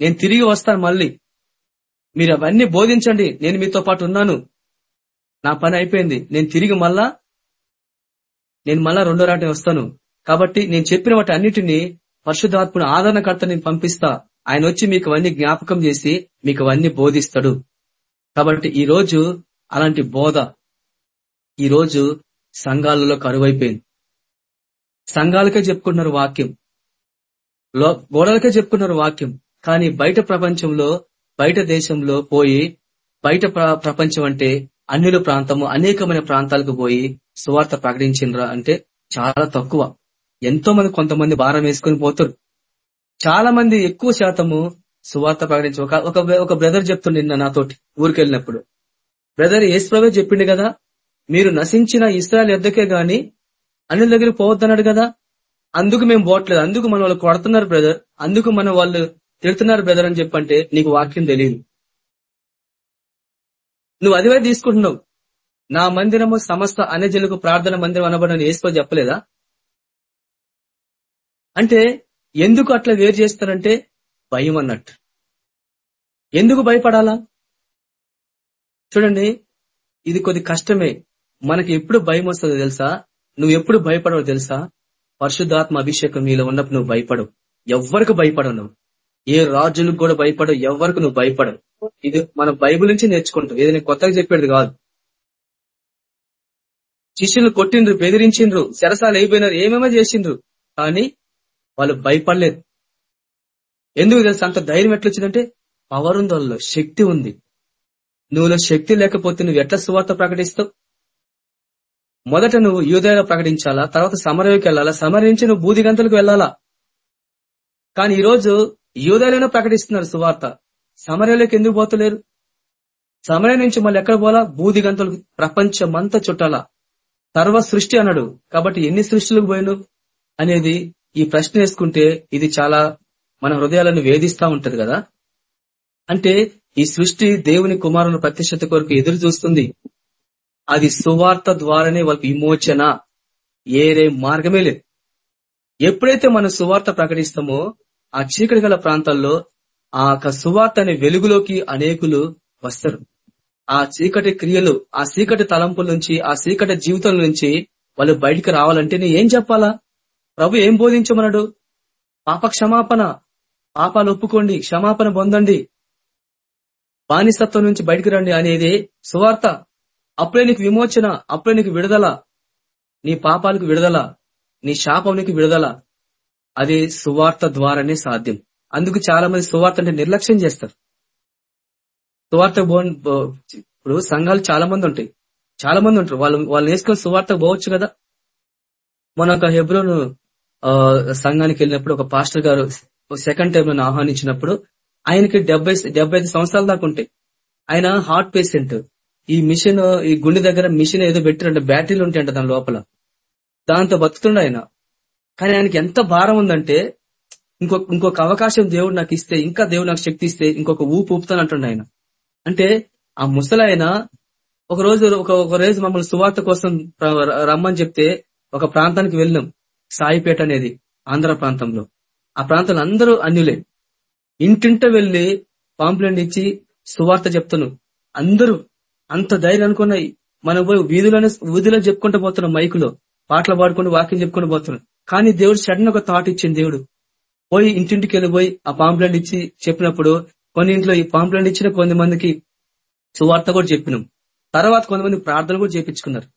S4: నేను తిరిగి వస్తాను మళ్ళీ. మీరు అవన్నీ బోధించండి. నేను మీతో పాటు ఉన్నాను. నా పని అయిపోయింది. నేను తిరిగి మళ్ళా నేను మళ్ళా రెండో రాటే వస్తాను. కాబట్టి నేను చెప్పిన వాటి అన్నిటినీ పరిశుధాత్మను ఆదరణకర్త నేను పంపిస్తా. ఆయన వచ్చి మీకు అవన్నీ జ్ఞాపకం చేసి మీకు అవన్నీ బోధిస్తాడు. కాబట్టి ఈ రోజు అలాంటి బోధ ఈ రోజు సంఘాలలో కరువైపోయింది. సంఘాలకే చెప్పుకుంటున్నారు వాక్యం. లో గోడలకే చెప్పుకున్నారు వాక్యం. కానీ బయట ప్రపంచంలో బయట దేశంలో పోయి బయట ప్ర- ప్రపంచం అంటే అన్యుల ప్రాంతము అనేకమైన ప్రాంతాలకు పోయి సువార్త ప్రకటించినరా అంటే చాలా తక్కువ. ఎంతో మంది కొంతమంది భారం వేసుకుని పోతారు. చాలా మంది ఎక్కువ శాతము సువార్త ప్రకటించి. ఒక ఒక ఒక బ్రదర్ చెప్తుండే నిన్న నాతోటి ఊరికి వెళ్ళినప్పుడు బ్రదర్ ఏసుప్రవే చెప్పిండు కదా మీరు నశించిన ఇస్రాయల్ ఎద్దకే గాని అన్నిల దగ్గరికి పోవద్దన్నాడు కదా అందుకు మేము పోవట్లేదు అందుకు మన వాళ్ళు కొడుతున్నారు బ్రదర్ అందుకు మన వాళ్ళు తిడుతున్నారు బ్రదర్ అని చెప్పంటే నీకు వాక్యం తెలియదు నువ్వు అదివే తీసుకుంటున్నావు. నా మందిరము సమస్త అన్యజనులకు ప్రార్థన మందిరం అనబడని ఏసుకో చెప్పలేదా? అంటే ఎందుకు అట్లా వేరు చేస్తారంటే భయం అన్నట్టు ఎందుకు భయపడాలా? చూడండి ఇది కొద్ది కష్టమే. మనకి ఎప్పుడు భయం వస్తుందో తెలుసా? నువ్వు ఎప్పుడు భయపడవు తెలుసా? పరిశుద్ధాత్మ అభిషేకం నీలో ఉన్నప్పుడు నువ్వు భయపడవు. ఎవ్వరికి భయపడవు నువ్వు. ఏ రాజులకు కూడా భయపడవు ఎవరికి నువ్వు భయపడవు. ఇది మన బైబుల్ నుంచి నేర్చుకుంటావు ఏదైనా కొత్తగా చెప్పేది కాదు. శిష్యులు కొట్టిండ్రు బెదిరించిండ్రు సెరసాలు అయిపోయినారు ఏమేమో చేసిండ్రు. కానీ వాళ్ళు భయపడలేదు. ఎందుకు తెలుసు? అంత ధైర్యం ఎట్లొచ్చిందంటే పవర్ ఉంది వాళ్ళలో శక్తి ఉంది. నువ్వులో శక్తి లేకపోతే నువ్వు ఎట్లా సువార్త ప్రకటిస్తావు? మొదట నువ్వు యూదయలో ప్రకటించాలా? తర్వాత సమరయోకి వెళ్ళాలా? సమర నుంచి నువ్వు బూదిగంతలకు వెళ్ళాలా? కానీ ఈ యూదయలోనే ప్రకటిస్తున్నారు సువార్త. సమరయోలోకి ఎందుకు పోతలేరు? సమరయ నుంచి మళ్ళీ ఎక్కడ పోలా బూదిగంతలకు ప్రపంచమంతా చుట్టాలా? సర్వ సృష్టి అన్నాడు. కాబట్టి ఎన్ని సృష్టిలకు పోయిను అనేది ఈ ప్రశ్న వేసుకుంటే ఇది చాలా మన హృదయాలను వేధిస్తా ఉంటది కదా? అంటే ఈ సృష్టి దేవుని కుమారుని ప్రత్యక్షత కొరకు ఎదురు చూస్తుంది. అది సువార్త ద్వారానే వాళ్ళకి విమోచన ఏరే మార్గమే లేదు. ఎప్పుడైతే మనం సువార్త ప్రకటిస్తామో ఆ చీకటి గల ప్రాంతాల్లో ఆ యొక్క సువార్త అనే వెలుగులోకి అనేకులు వస్తారు. ఆ చీకటి క్రియలు ఆ చీకటి తలంపుల నుంచి ఆ చీకటి జీవితం నుంచి వాళ్ళు బయటికి రావాలంటే నేను ఏం చెప్పాలా? ప్రభు ఏం బోధించమన్నాడు? పాప క్షమాపణ పాపాలు ఒప్పుకోండి క్షమాపణ పొందండి. బానిసత్వం నుంచి బయటికి రండి అనేది సువార్త. అప్పుడే నీకు విమోచన అప్పుడే నీకు విడుదల. నీ పాపాలకు విడుదల నీ శాపంనికి విడుదల. అది సువార్త ద్వారానే సాధ్యం. అందుకు చాలా మంది సువార్త అంటే నిర్లక్ష్యం చేస్తారు. సువార్త ఇప్పుడు సంఘాలు చాలా మంది ఉంటాయి. చాలా మంది ఉంటారు. వాళ్ళు వాళ్ళు వేసుకొని సువార్త పోవచ్చు కదా? మన ఒక హెబ్రోను ఆ, సంఘానికి వెళ్ళినప్పుడు ఒక పాస్టర్ గారు సెకండ్ టైం నన్ను ఆహ్వానించినప్పుడు ఆయనకి డెబ్బై డెబ్బై ఐదు సంవత్సరాల దాకా ఉంటాయి ఆయన హార్ట్ పేషెంట్ ఈ మిషన్ ఈ గుండె దగ్గర మిషన్ ఏదో పెట్టిరంట బ్యాటరీలు ఉంటాయంట దాని లోపల. దాంతో బతుకుతుండ ఆయన. కానీ ఆయనకి ఎంత భారం ఉందంటే ఇంకొక ఇంకొక అవకాశం దేవుడు నాకు ఇస్తే ఇంకా దేవుడు నాకు శక్తి ఇస్తే ఇంకొక ఊపు ఊపుతానంటుండ ఆయన. అంటే ఆ ముసలాయన ఒక రోజు ఒక ఒక రోజు మమ్మల్ని సువార్త కోసం రమ్మని చెప్తే ఒక ప్రాంతానికి వెళ్ళినాం సాయిపేట అనేది ఆంధ్ర ప్రాంతంలో. ఆ ప్రాంతంలో అందరూ అన్యులే. ఇంటింట వెళ్ళి పాంప్లెంట్ ఇచ్చి సువార్త చెప్తాను. అందరూ అంత ధైర్యం అనుకున్న మనం పోయి వీధిలోనే వీధిలో చెప్పుకుంటూ పోతున్నాం మైకులో. పాటలు పాడుకుంటూ వాక్యం చెప్పుకుంటూ పోతున్నాం. కానీ దేవుడు సడన్ ఒక థాట్ ఇచ్చింది దేవుడు. పోయి ఇంటింటికి వెళ్ళిపోయి ఆ పాంప్లెంట్ ఇచ్చి చెప్పినప్పుడు కొన్ని ఇంట్లో ఈ పాంప్లెంట్ ఇచ్చిన కొంతమందికి సువార్త కూడా చెప్పినాం. తర్వాత కొంతమంది ప్రార్థన కూడా చేపించుకున్నారు.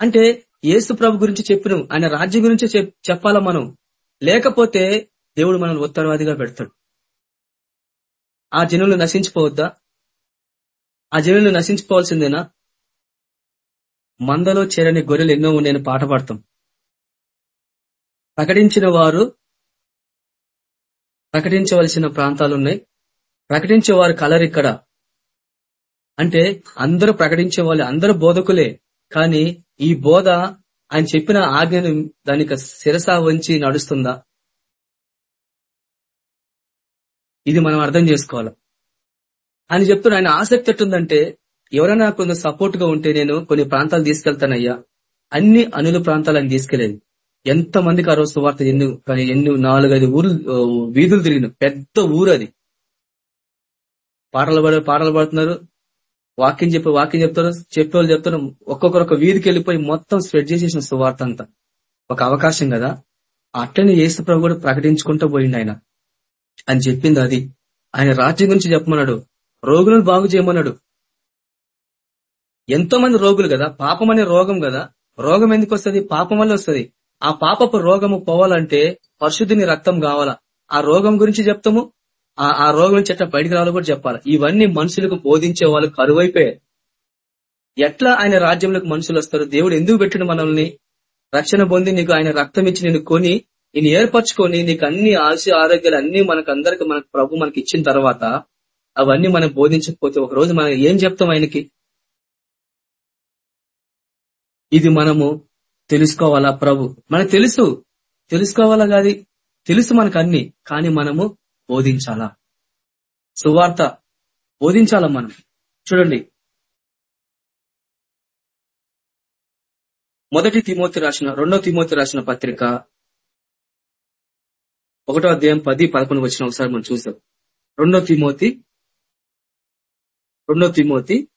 S4: అంటే యేసు ప్రభు గురించి చెప్పినాం. ఆయన రాజ్యం గురించి చెప్- చెప్పాలా మనం? లేకపోతే దేవుడు మనల్ని ఉత్తరవాదిగా పెడతాడు. ఆ జనులు నశించిపోవద్దా? ఆ జనులు నశించిపోవాల్సిందేనా? మందలో చేరని గొర్రెలు ఎన్నో నేను పాట పాడతాం. ప్రకటించిన వారు ప్రకటించవలసిన ప్రాంతాలు ఉన్నాయి. ప్రకటించే వారు కలర్ ఇక్కడ. అంటే అందరూ ప్రకటించే వాళ్ళు అందరూ బోధకులే. కానీ ఈ బోధ ఆయన చెప్పిన ఆజ్ఞను దానికి శిరస వంచి నడుస్తుందా? ఇది మనం అర్థం చేసుకోవాలి. అని చెప్తున్నా ఆయన ఆసక్తి ఎట్టుందంటే ఎవరైనా కొంచెం సపోర్ట్గా ఉంటే నేను కొన్ని ప్రాంతాలు తీసుకెళ్తానయ్యా. అన్ని అనుల ప్రాంతాలు ఆయన తీసుకెళ్ళేది ఎంత మందికి ఆ రోజు సువార్త ఎన్ని కానీ ఎన్ని నాలుగైదు ఊర్లు వీధులు తిరిగిన పెద్ద ఊరు అది. పాటలు పాటలు పాడుతున్నారు. వాక్యం చెప్పి వాక్యం చెప్తారు చెప్పేవాళ్ళు చెప్తారు. ఒక్కొక్కరు ఒక వీధికి వెళ్ళిపోయి మొత్తం స్ప్రెడ్ చేసేసిన సువార్త అంతా. ఒక అవకాశం కదా? అట్లనే యేసు ప్రభు కూడా ప్రకటించుకుంటూ పోయిండు ఆయన. అని చెప్పింది అది. ఆయన రాజ్యం గురించి చెప్పమన్నాడు. రోగులను బాగు చేయమన్నాడు. ఎంతో మంది రోగులు కదా? పాపం అనే రోగం కదా? రోగం ఎందుకు వస్తుంది? పాపం వల్ల వస్తుంది. ఆ పాపపు రోగము పోవాలంటే పరిశుద్ధిని రక్తం కావాలా? ఆ రోగం గురించి చెప్తాము? ఆ ఆ రోగం నుంచి ఎట్లా బయటికి రావాలో కూడా చెప్పాలి. ఇవన్నీ మనుషులకు బోధించే వాళ్ళు కరువైపోయారు ఎట్లా ఆయన రాజ్యంలోకి మనుషులు వస్తారు? దేవుడు ఎందుకు పెట్టిన మనల్ని? రక్షణ పొంది నీకు ఆయన రక్తం ఇచ్చి నేను కొని నేను ఏర్పరచుకొని నీకు అన్ని ఆశ ఆరోగ్యాలు అన్ని మనకు అందరికి మనకు ప్రభు మనకి ఇచ్చిన తర్వాత అవన్నీ మనం బోధించకపోతే ఒక రోజు మనం ఏం చెప్తాం ఆయనకి? ఇది మనము తెలుసుకోవాలా ప్రభు? మనకు తెలుసు. తెలుసుకోవాలా కాదు? తెలుసు మనకు అన్ని. కానీ మనము బోధించాలా? సువార్త బోధించాలా మనం? చూడండి. మొదటి తిమోతి రాసిన రెండో తిమోతి రాసిన పత్రిక ఒకటో అధ్యాయం పది పదకొండు వచ్చిన ఒకసారి మనం చూసాం రెండో తిమోతి రెండో తిమోతి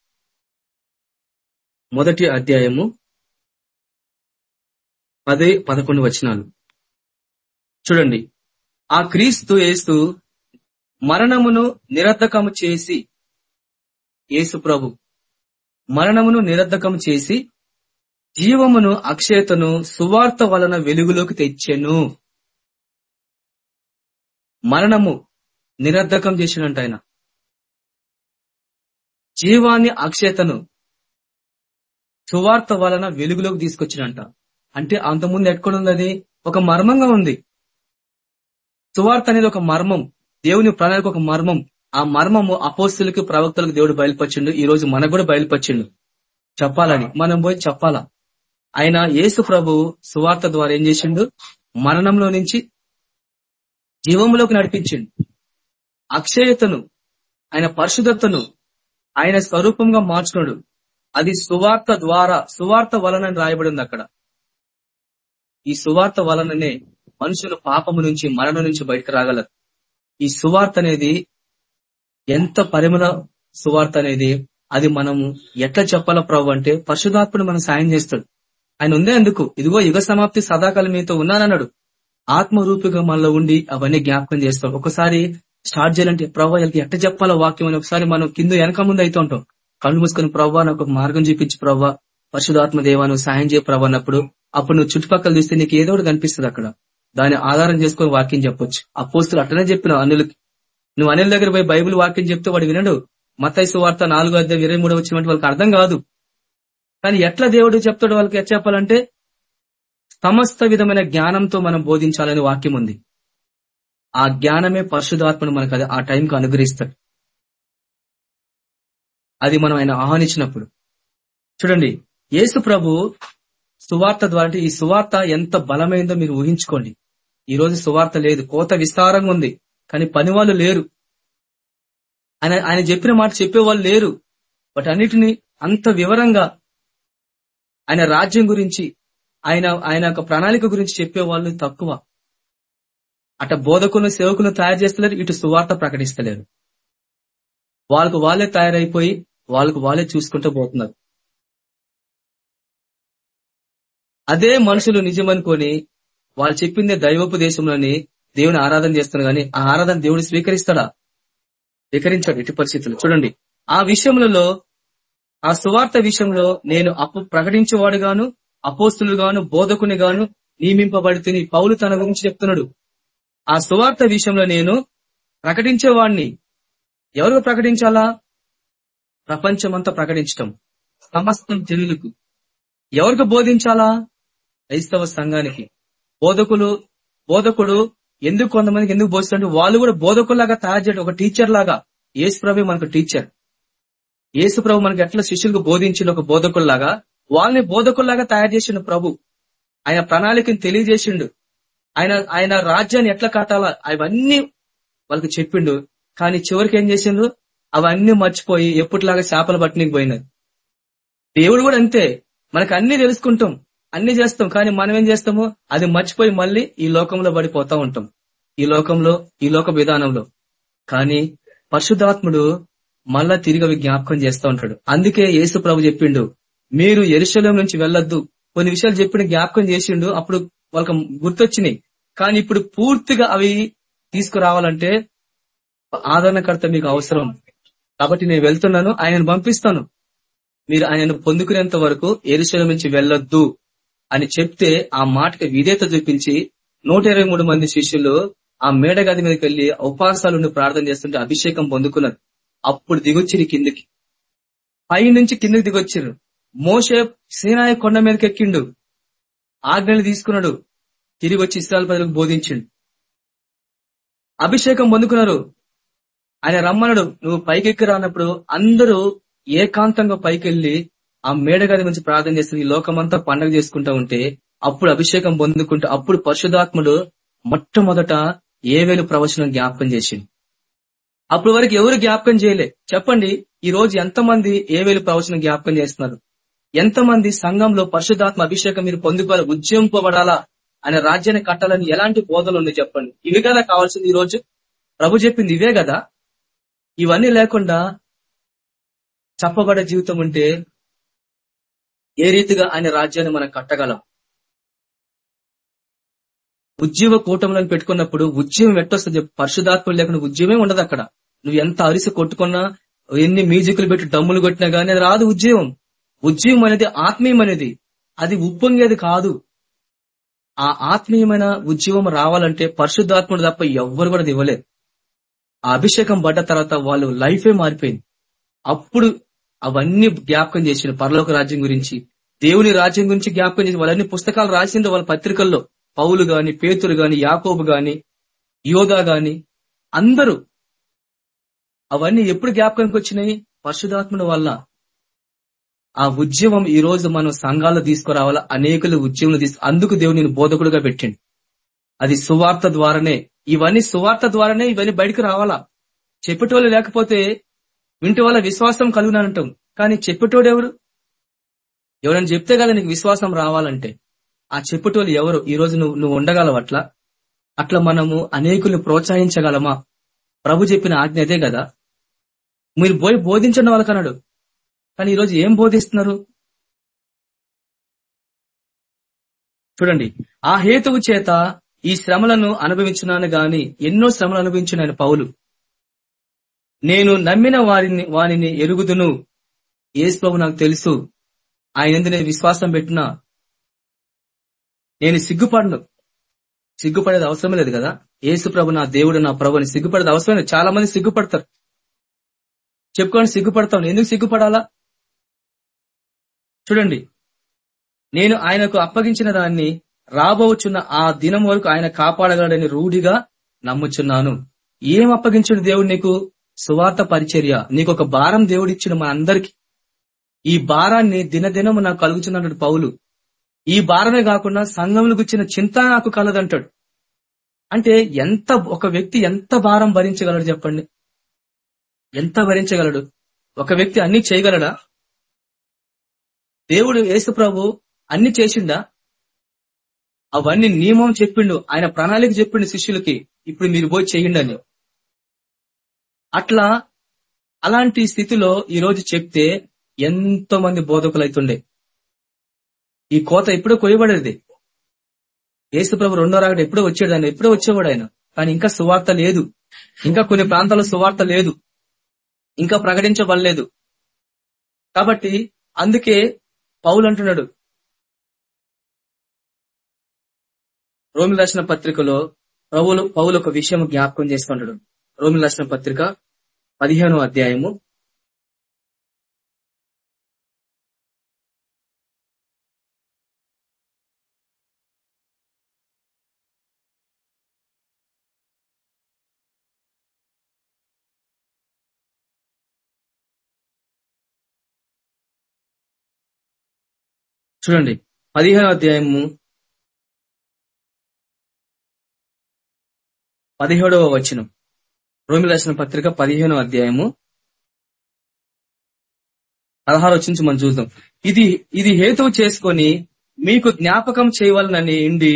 S4: మొదటి అధ్యాయము పది పదకొండు వచనాలు చూడండి. ఆ క్రీస్తు యేసు మరణమును నిరర్ధకము చేసి యేసు ప్రభు మరణమును నిరర్ధకము చేసి జీవమును అక్షయతను సువార్త వలన వెలుగులోకి తెచ్చెను. మరణము నిరర్ధకం చేసినంట ఆయన. జీవాన్ని అక్షయతను సువార్త వలన వెలుగులోకి తీసుకొచ్చినంట. అంటే అంతకుముందు ఎట్టుకుని అది? ఒక మర్మంగా ఉంది. సువార్త అనేది ఒక మర్మం. దేవుని ప్రణాళిక ఒక మర్మం. ఆ మర్మము అపోస్తులకి ప్రవక్తలకు దేవుడు బయలుపరిచిండు. ఈ రోజు మనకు కూడా బయలుపరిచిండు. చెప్పాలని. మనం పోయి చెప్పాలా? ఆయన యేసు ప్రభు సువార్త ద్వారా ఏం చేసిండు? మరణంలో నుంచి జీవంలోకి నడిపించిండు. అక్షయతను ఆయన పరిశుద్ధతను ఆయన స్వరూపంగా మార్చుకున్నాడు. అది సువార్త ద్వారా సువార్త వలన రాయబడింది అక్కడ. ఈ సువార్త వలననే మనుషులు పాపము నుంచి మరణం నుంచి బయటకు రాగలరు. ఈ సువార్త అనేది ఎంత పరిమళ సువార్త అనేది అది మనము ఎట్లా చెప్పాలో ప్రభు అంటే పరిశుధాత్ముడు మనం సాయం చేస్తాడు. ఆయన ఉందే ఎందుకు? ఇదిగో యుగ సమాప్తి సదాకాలం మీతో ఉన్నానన్నాడు. ఆత్మరూపిగా మనలో ఉండి అవన్నీ జ్ఞాపకం చేస్తాం ఒకసారి స్టార్ట్ చేయాలంటే ప్రభావ వీళ్ళకి చెప్పాలో వాక్యం అని ఒకసారి మనం కింద వెనక ముందు అయితే ఉంటాం. కళ్ళు మూసుకొని ప్రవ్వా నాకు ఒక మార్గం చూపించి ప్రవ్వా పరిశుధాత్మ దేవాను సాయం చేయ ప్రభు అన్నప్పుడు అప్పుడు నువ్వు చుట్టుపక్కల చూస్తే నీకు ఏదో ఒకటి కనిపిస్తుంది అక్కడ. దాన్ని ఆధారం చేసుకొని వాక్యం చెప్పొచ్చు. ఆ పోస్తులు అట్లనే చెప్పిన అన్నులకి నువ్వు అనిల్ దగ్గర పోయి బైబిల్ వాక్యం చెప్తే వాడు వినడు. మతైసు వార్త నాలుగో అధ్యాయం ఇరవై మూడో వచ్చినట్టు వాళ్ళకి అర్థం కాదు. కానీ ఎట్లా దేవుడు చెప్తాడు వాళ్ళకి ఎట్లా చెప్పాలంటే సమస్త విధమైన జ్ఞానంతో మనం బోధించాలని వాక్యం ఉంది. ఆ జ్ఞానమే పరిశుధాత్మను మనకు అది ఆ టైంకి అనుగ్రహిస్తాడు. అది మనం ఆయన ఆహ్వానించినప్పుడు. చూడండి యేసు ప్రభు సువార్త ద్వారా ఈ సువార్త ఎంత బలమైందో మీరు ఊహించుకోండి. ఈ రోజు సువార్త లేదు కోత విస్తారంగా ఉంది కానీ పని వాళ్ళు లేరు. ఆయన ఆయన చెప్పిన మాట చెప్పేవాళ్ళు లేరు. వాటన్నిటిని అంత వివరంగా ఆయన రాజ్యం గురించి ఆయన ఆయన యొక్క ప్రణాళిక గురించి చెప్పేవాళ్ళు తక్కువ. అట బోధకులను సేవకులను తయారు చేస్తలేరు ఇటు సువార్త ప్రకటిస్తలేరు. వాళ్ళకు వాళ్ళే తయారైపోయి వాళ్ళకు వాళ్ళే చూసుకుంటూ పోతున్నారు. అదే మనుషులు నిజమనుకొని వాళ్ళు చెప్పిందే దైవోపదేశంలోని దేవుని ఆరాధన చేస్తున్నారు కానీ ఆ ఆరాధన దేవుడు స్వీకరిస్తాడా? స్వీకరించాడు ఎట్టి పరిస్థితులు చూడండి. ఆ విషయములలో ఆ సువార్త విషయంలో నేను అప్పు ప్రకటించేవాడు గాను అపోస్తులు గాను బోధకుని గాను నియమింపబడితే పౌలు తన గురించి చెప్తున్నాడు. ఆ సువార్త విషయంలో నేను ప్రకటించేవాడిని ఎవరు ప్రకటించాలా? ప్రపంచమంతా ప్రకటించటం. సమస్తం జనులకు ఎవరికి బోధించాలా? క్రైస్తవ సంఘానికి. బోధకులు బోధకుడు ఎందుకు కొంతమందికి ఎందుకు బోధిస్తుంటే వాళ్ళు కూడా బోధకుల్లాగా తయారు చేయడం ఒక టీచర్ లాగా. యేసు ప్రభు మనకు టీచర్ యేసు ప్రభు మనకి ఎట్లా శిష్యులకు బోధించిన ఒక బోధకుల్లాగా? వాళ్ళని బోధకుల్లాగా తయారు చేసిండు ప్రభు. ఆయన ప్రణాళికను తెలియజేసిండు. ఆయన ఆయన రాజ్యాన్ని ఎట్లా కట్టాలా అవన్నీ వాళ్ళకి చెప్పిండు. కానీ చివరికి ఏం చేసిండ్రు అవన్నీ మర్చిపోయి ఎప్పటిలాగా చేపలు పట్టనికి పోయినది దేవుడు కూడా అంతే. మనకు అన్ని తెలుసుకుంటాం. అన్ని చేస్తాం కానీ మనం ఏం చేస్తాము? అది మర్చిపోయి మళ్ళీ ఈ లోకంలో పడిపోతా ఉంటాం. ఈ లోకంలో ఈ లోక విధానంలో. కానీ పరిశుద్ధాత్ముడు మళ్ళా తిరిగి అవి జ్ఞాపకం చేస్తూ ఉంటాడు. అందుకే యేసు ప్రభు చెప్పిండు మీరు ఎరుశలం నుంచి వెళ్ళొద్దు. కొన్ని విషయాలు చెప్పిన జ్ఞాపకం చేసిండు అప్పుడు వాళ్ళకి గుర్తొచ్చినాయి. కానీ ఇప్పుడు పూర్తిగా అవి తీసుకురావాలంటే ఆదరణకర్త మీకు అవసరం. కాబట్టి నేను వెళ్తున్నాను ఆయనను పంపిస్తాను. మీరు ఆయనను పొందుకునేంత వరకు ఎరుశలం నుంచి వెళ్ళొద్దు. అని చెప్తే ఆ మాటకి విధేత చూపించి నూట మంది శిష్యులు ఆ మేడగది మీదకి వెళ్ళి ఉపవాసాలు ప్రార్థన చేస్తుంటే అభిషేకం పొందుకున్నారు. అప్పుడు దిగొచ్చిరు కిందికి. పై నుంచి కిందికి దిగొచ్చిరు. మోసే సేనాయ కొండ మీదకి ఎక్కిండు ఆజ్ఞలు తీసుకున్నాడు. తిరిగి వచ్చి ఇస్రాయల్ ప్రజలకు బోధించిండు. అభిషేకం పొందుకున్నారు. ఆయన రమ్మన్నాడు నువ్వు పైకి ఎక్కి రానప్పుడు అందరూ ఏకాంతంగా పైకి వెళ్ళి ఆ మేడగది నుంచి ప్రార్థన చేస్తుంది ఈ లోకమంతా పండగ చేసుకుంటా ఉంటే అప్పుడు అభిషేకం పొందుకుంటూ అప్పుడు పరిశుధాత్ముడు మొట్టమొదట ఏవేలు ప్రవచనం జ్ఞాపకం చేసింది అప్పుడు వరకు ఎవరు జ్ఞాపకం చేయలే. చెప్పండి ఈ రోజు ఎంతమంది ఏవేలు ప్రవచనం జ్ఞాపకం చేస్తున్నారు? ఎంతమంది సంఘంలో పరిశుధాత్మ అభిషేకం మీరు పొందుకోవాలి ఉద్యమింపబడాలా అనే రాజ్యాన్ని కట్టాలని ఎలాంటి బోధలు ఉన్నాయి చెప్పండి. ఇవి కదా కావాల్సింది ఈ రోజు? ప్రభు చెప్పింది ఇవే కదా? ఇవన్నీ లేకుండా చెప్పబడే జీవితం ఉంటే ఏ రీతిగా ఆయన రాజ్యాన్ని మనం కట్టగలం? ఉద్యమ కూటమిలను పెట్టుకున్నప్పుడు ఉద్యమం ఎట్టొస్తుంది? పరిశుధాత్మ లేకుండా ఉద్యమే ఉండదు అక్కడ. నువ్వు ఎంత అరిసి కొట్టుకున్నా ఎన్ని మ్యూజిక్లు పెట్టి డమ్ములు కొట్టినా గానీ అది రాదు ఉద్యమం ఉద్యమం అనేది ఆత్మీయం అనేది. అది ఉప్పొంగేది కాదు. ఆ ఆత్మీయమైన ఉద్యమం రావాలంటే పరిశుద్ధాత్ముడు తప్ప ఎవ్వరు కూడా ఇవ్వలేదు ఆ అభిషేకం పడ్డ తర్వాత వాళ్ళు లైఫే మారిపోయింది. అప్పుడు అవన్నీ జ్ఞాపకం చేసిన పరలోక రాజ్యం గురించి దేవుని రాజ్యం గురించి జ్ఞాపకం చేసి వాళ్ళన్ని పుస్తకాలు రాసిండ్రు వాళ్ళ పత్రికల్లో. పౌలు గాని పేతురు గాని యాకోబు గాని యోగా గాని అందరూ అవన్నీ ఎప్పుడు జ్ఞాపకానికి వచ్చినాయి? పరిశుధాత్ముల వల్ల. ఆ ఉద్యమం ఈ రోజు మనం సంఘాల్లో తీసుకురావాలా? అనేకులు ఉద్యమం తీసుకు అందుకు దేవుడు నేను బోధకుడుగా పెట్టిండు. అది సువార్త ద్వారానే. ఇవన్నీ సువార్త ద్వారానే ఇవన్నీ బయటకు రావాలా? చెప్పేటోళ్ళు లేకపోతే వింటి వల్ల విశ్వాసం కలుగునంటాం కానీ చెప్పేటోడు ఎవరు ఎవరైనా చెప్తే కదా నీకు విశ్వాసం రావాలంటే. ఆ చెప్పుటోళ్ళు ఎవరు? ఈ రోజు నువ్వు నువ్వు ఉండగలవు అట్లా? అట్లా మనము అనేకులు ప్రోత్సహించగలమా? ప్రభు చెప్పిన ఆజ్ఞ అదే కదా. మీరు పోయి బోధించండి వాళ్ళకన్నాడు. కానీ ఈరోజు ఏం బోధిస్తున్నారు? చూడండి. ఆ హేతువు చేత ఈ శ్రమలను అనుభవించున్నాను గాని ఎన్నో శ్రమలు అనుభవించిన పౌలు. నేను నమ్మిన వారిని వారిని ఎరుగుదును. ఏసు ప్రభు నాకు తెలుసు. ఆయన ఎందుకు నేను విశ్వాసం పెట్టినా నేను సిగ్గుపడను. సిగ్గుపడేది అవసరం లేదు కదా? ఏసు ప్రభు నా దేవుడు నా ప్రభు అని సిగ్గుపడేది అవసరం లేదు. చాలా మంది సిగ్గుపడతారు. చెప్పుకొని సిగ్గుపడతాం. ఎందుకు సిగ్గుపడాలా? చూడండి. నేను ఆయనకు అప్పగించిన దాన్ని రాబోచున్న ఆ దినం వరకు ఆయన కాపాడగలడని రూఢిగా నమ్ముచున్నాను. ఏం అప్పగించుడు దేవుడు నీకు? సువార్త పరిచర్య. నీకు ఒక భారం దేవుడిచ్చిన మన అందరికి ఈ భారాన్ని దినదినము నాకు కలుగుతున్నాడు పౌలు. ఈ భారమే కాకుండా సంఘములు గుచ్చిన చింత నాకు కలదంటాడు. అంటే ఎంత ఒక వ్యక్తి ఎంత భారం భరించగలడు చెప్పండి? ఎంత భరించగలడు? ఒక వ్యక్తి అన్ని చేయగలడా? దేవుడు యేసు ప్రభు అన్ని చేసిండా? అవన్నీ నియమం చెప్పిండు. ఆయన ప్రణాళిక చెప్పిండు శిష్యులకి. ఇప్పుడు మీరు పోయి చేయండి అని. అట్లా అలాంటి స్థితిలో ఈ రోజు చెప్తే ఎంతో మంది బోధకులు అవుతుండే ఈ కోత ఎప్పుడో కొయ్యబడేది. యేసుప్రభు రెండో రాగడ ఎప్పుడో వచ్చాడు ఆయన ఎప్పుడో వచ్చేవాడు ఆయన. కానీ ఇంకా సువార్త లేదు. ఇంకా కొన్ని ప్రాంతాల్లో సువార్త లేదు. ఇంకా ప్రకటించబడలేదు. కాబట్టి అందుకే పౌలు అంటున్నాడు రోమి రచన పత్రికలో ప్రభులు పౌలు ఒక విషయం జ్ఞాపకం చేసుకుంటాడు. రోమిల రచన పత్రిక పదిహేనో అధ్యాయము. చూడండి పదిహేనో అధ్యాయము పదిహేడవ వచనం. రోమిల రాసిన పత్రిక పదిహేనో అధ్యాయము పదహారు వచ్చి మనం చూద్దాం. ఇది ఇది హేతువు చేసుకొని మీకు జ్ఞాపకం చేయవాలని ఇండి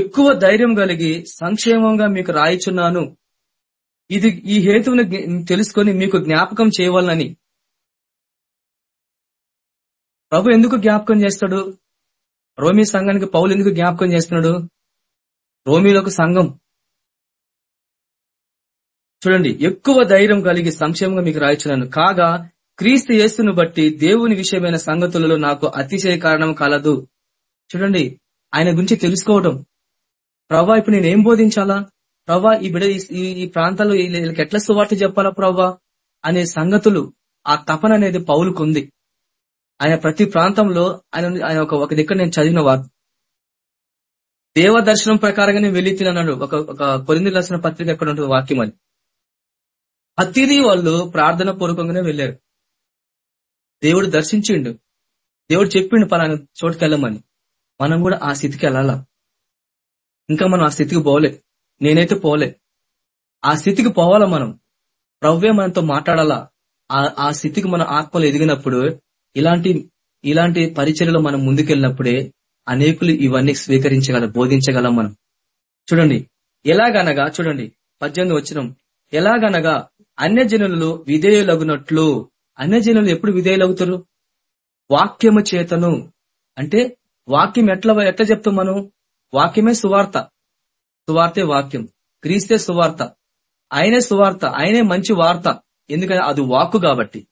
S4: ఎక్కువ ధైర్యం కలిగి సంక్షేమంగా మీకు రాయిచున్నాను. ఇది ఈ హేతువుని తెలుసుకొని మీకు జ్ఞాపకం చేయవాలని ప్రభు ఎందుకు జ్ఞాపకం చేస్తాడు? రోమీ సంఘానికి పౌలు ఎందుకు జ్ఞాపకం చేస్తున్నాడు? రోమీలకు సంఘం చూడండి ఎక్కువ ధైర్యం కలిగి సంక్షేమంగా మీకు రాయిచున్నాను కాగా క్రీస్తు యేసును బట్టి దేవుని విషయమైన సంగతులలో నాకు అతిశయ కారణం కలదు. చూడండి ఆయన గురించి తెలుసుకోవడం. ప్రభా ఇప్పుడు నేను ఏం బోధించాలా? ప్రభా ఈ బిడ ఈ- ఈ- ప్రాంతాల్లో వీళ్ళకి ఎట్లా సువార్త చెప్పాలా ప్రభా అనే సంగతులు ఆ తపన అనేది పౌలుకుంది. ఆయన ప్రతి ప్రాంతంలో ఆయన ఆయన ఒక దగ్గర నేను చదివిన వారు దేవ దర్శనం ప్రకారంగానే వెళ్ళి తినన్నాడు. ఒక ఒక కొరింది రాసిన పత్రిక ఎక్కడ ఉంటుంది వాక్యం అని ప్రతిదీ వాళ్ళు ప్రార్థన పూర్వకంగానే వెళ్ళారు. దేవుడు దర్శించిండు. దేవుడు చెప్పిండు పలానా చోటుకి వెళ్ళమని. మనం కూడా ఆ స్థితికి వెళ్ళాలా? ఇంకా మనం ఆ స్థితికి పోలే. నేనైతే పోలే. ఆ స్థితికి పోవాలా మనం? ప్రవ్వే మనతో మాట్లాడాలా? ఆ ఆ స్థితికి మన ఆత్మలు ఎదిగినప్పుడు ఇలాంటి ఇలాంటి పరిచర్యలో మనం ముందుకెళ్ళినప్పుడే అనేకులు ఇవన్నీ స్వీకరించగల బోధించగలం మనం. చూడండి. ఎలాగనగా చూడండి. పద్దెనిమిది వచ్చినం. ఎలాగనగా అన్యజనులు విధేయులగునట్లు. అన్యజనులు ఎప్పుడు విధేయులవుతారు వాక్యము చేతను. అంటే వాక్యం ఎట్లా ఎట్లా చెప్తాం మనం? వాక్యమే సువార్త. సువార్తే వాక్యం. క్రీస్తే సువార్త. ఆయనే సువార్త. ఆయనే మంచి వార్త. ఎందుకంటే అది వాక్కు కాబట్టి.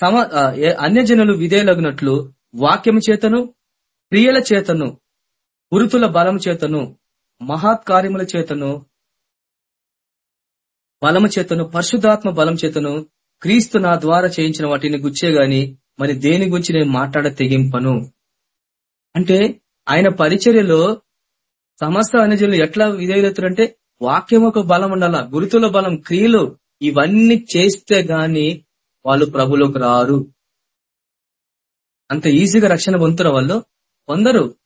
S4: సమ అన్య జనులు అన్యజనులు విధేయులగినట్లు వాక్యము చేతను క్రియల చేతను పురుతుల బలము చేతను మహత్కార్యముల చేతను బలము చేతను పరిశుధాత్మ బలం చేతను క్రీస్తు నా ద్వారా చేయించిన వాటిని గుచ్చే గాని మరి దేని గురించి నేను మాట్లాడ తెగింపను? అంటే ఆయన పరిచర్యలో సమస్త అనుజులు ఎట్లా విధేయులవుతారంటే వాక్యం ఒక బలం ఉండాల? గురుతుల బలం క్రియలు ఇవన్నీ చేస్తే గాని వాళ్ళు ప్రభులోకి రారు. అంత ఈజీగా రక్షణ పొందుతారు వాళ్ళు పొందరు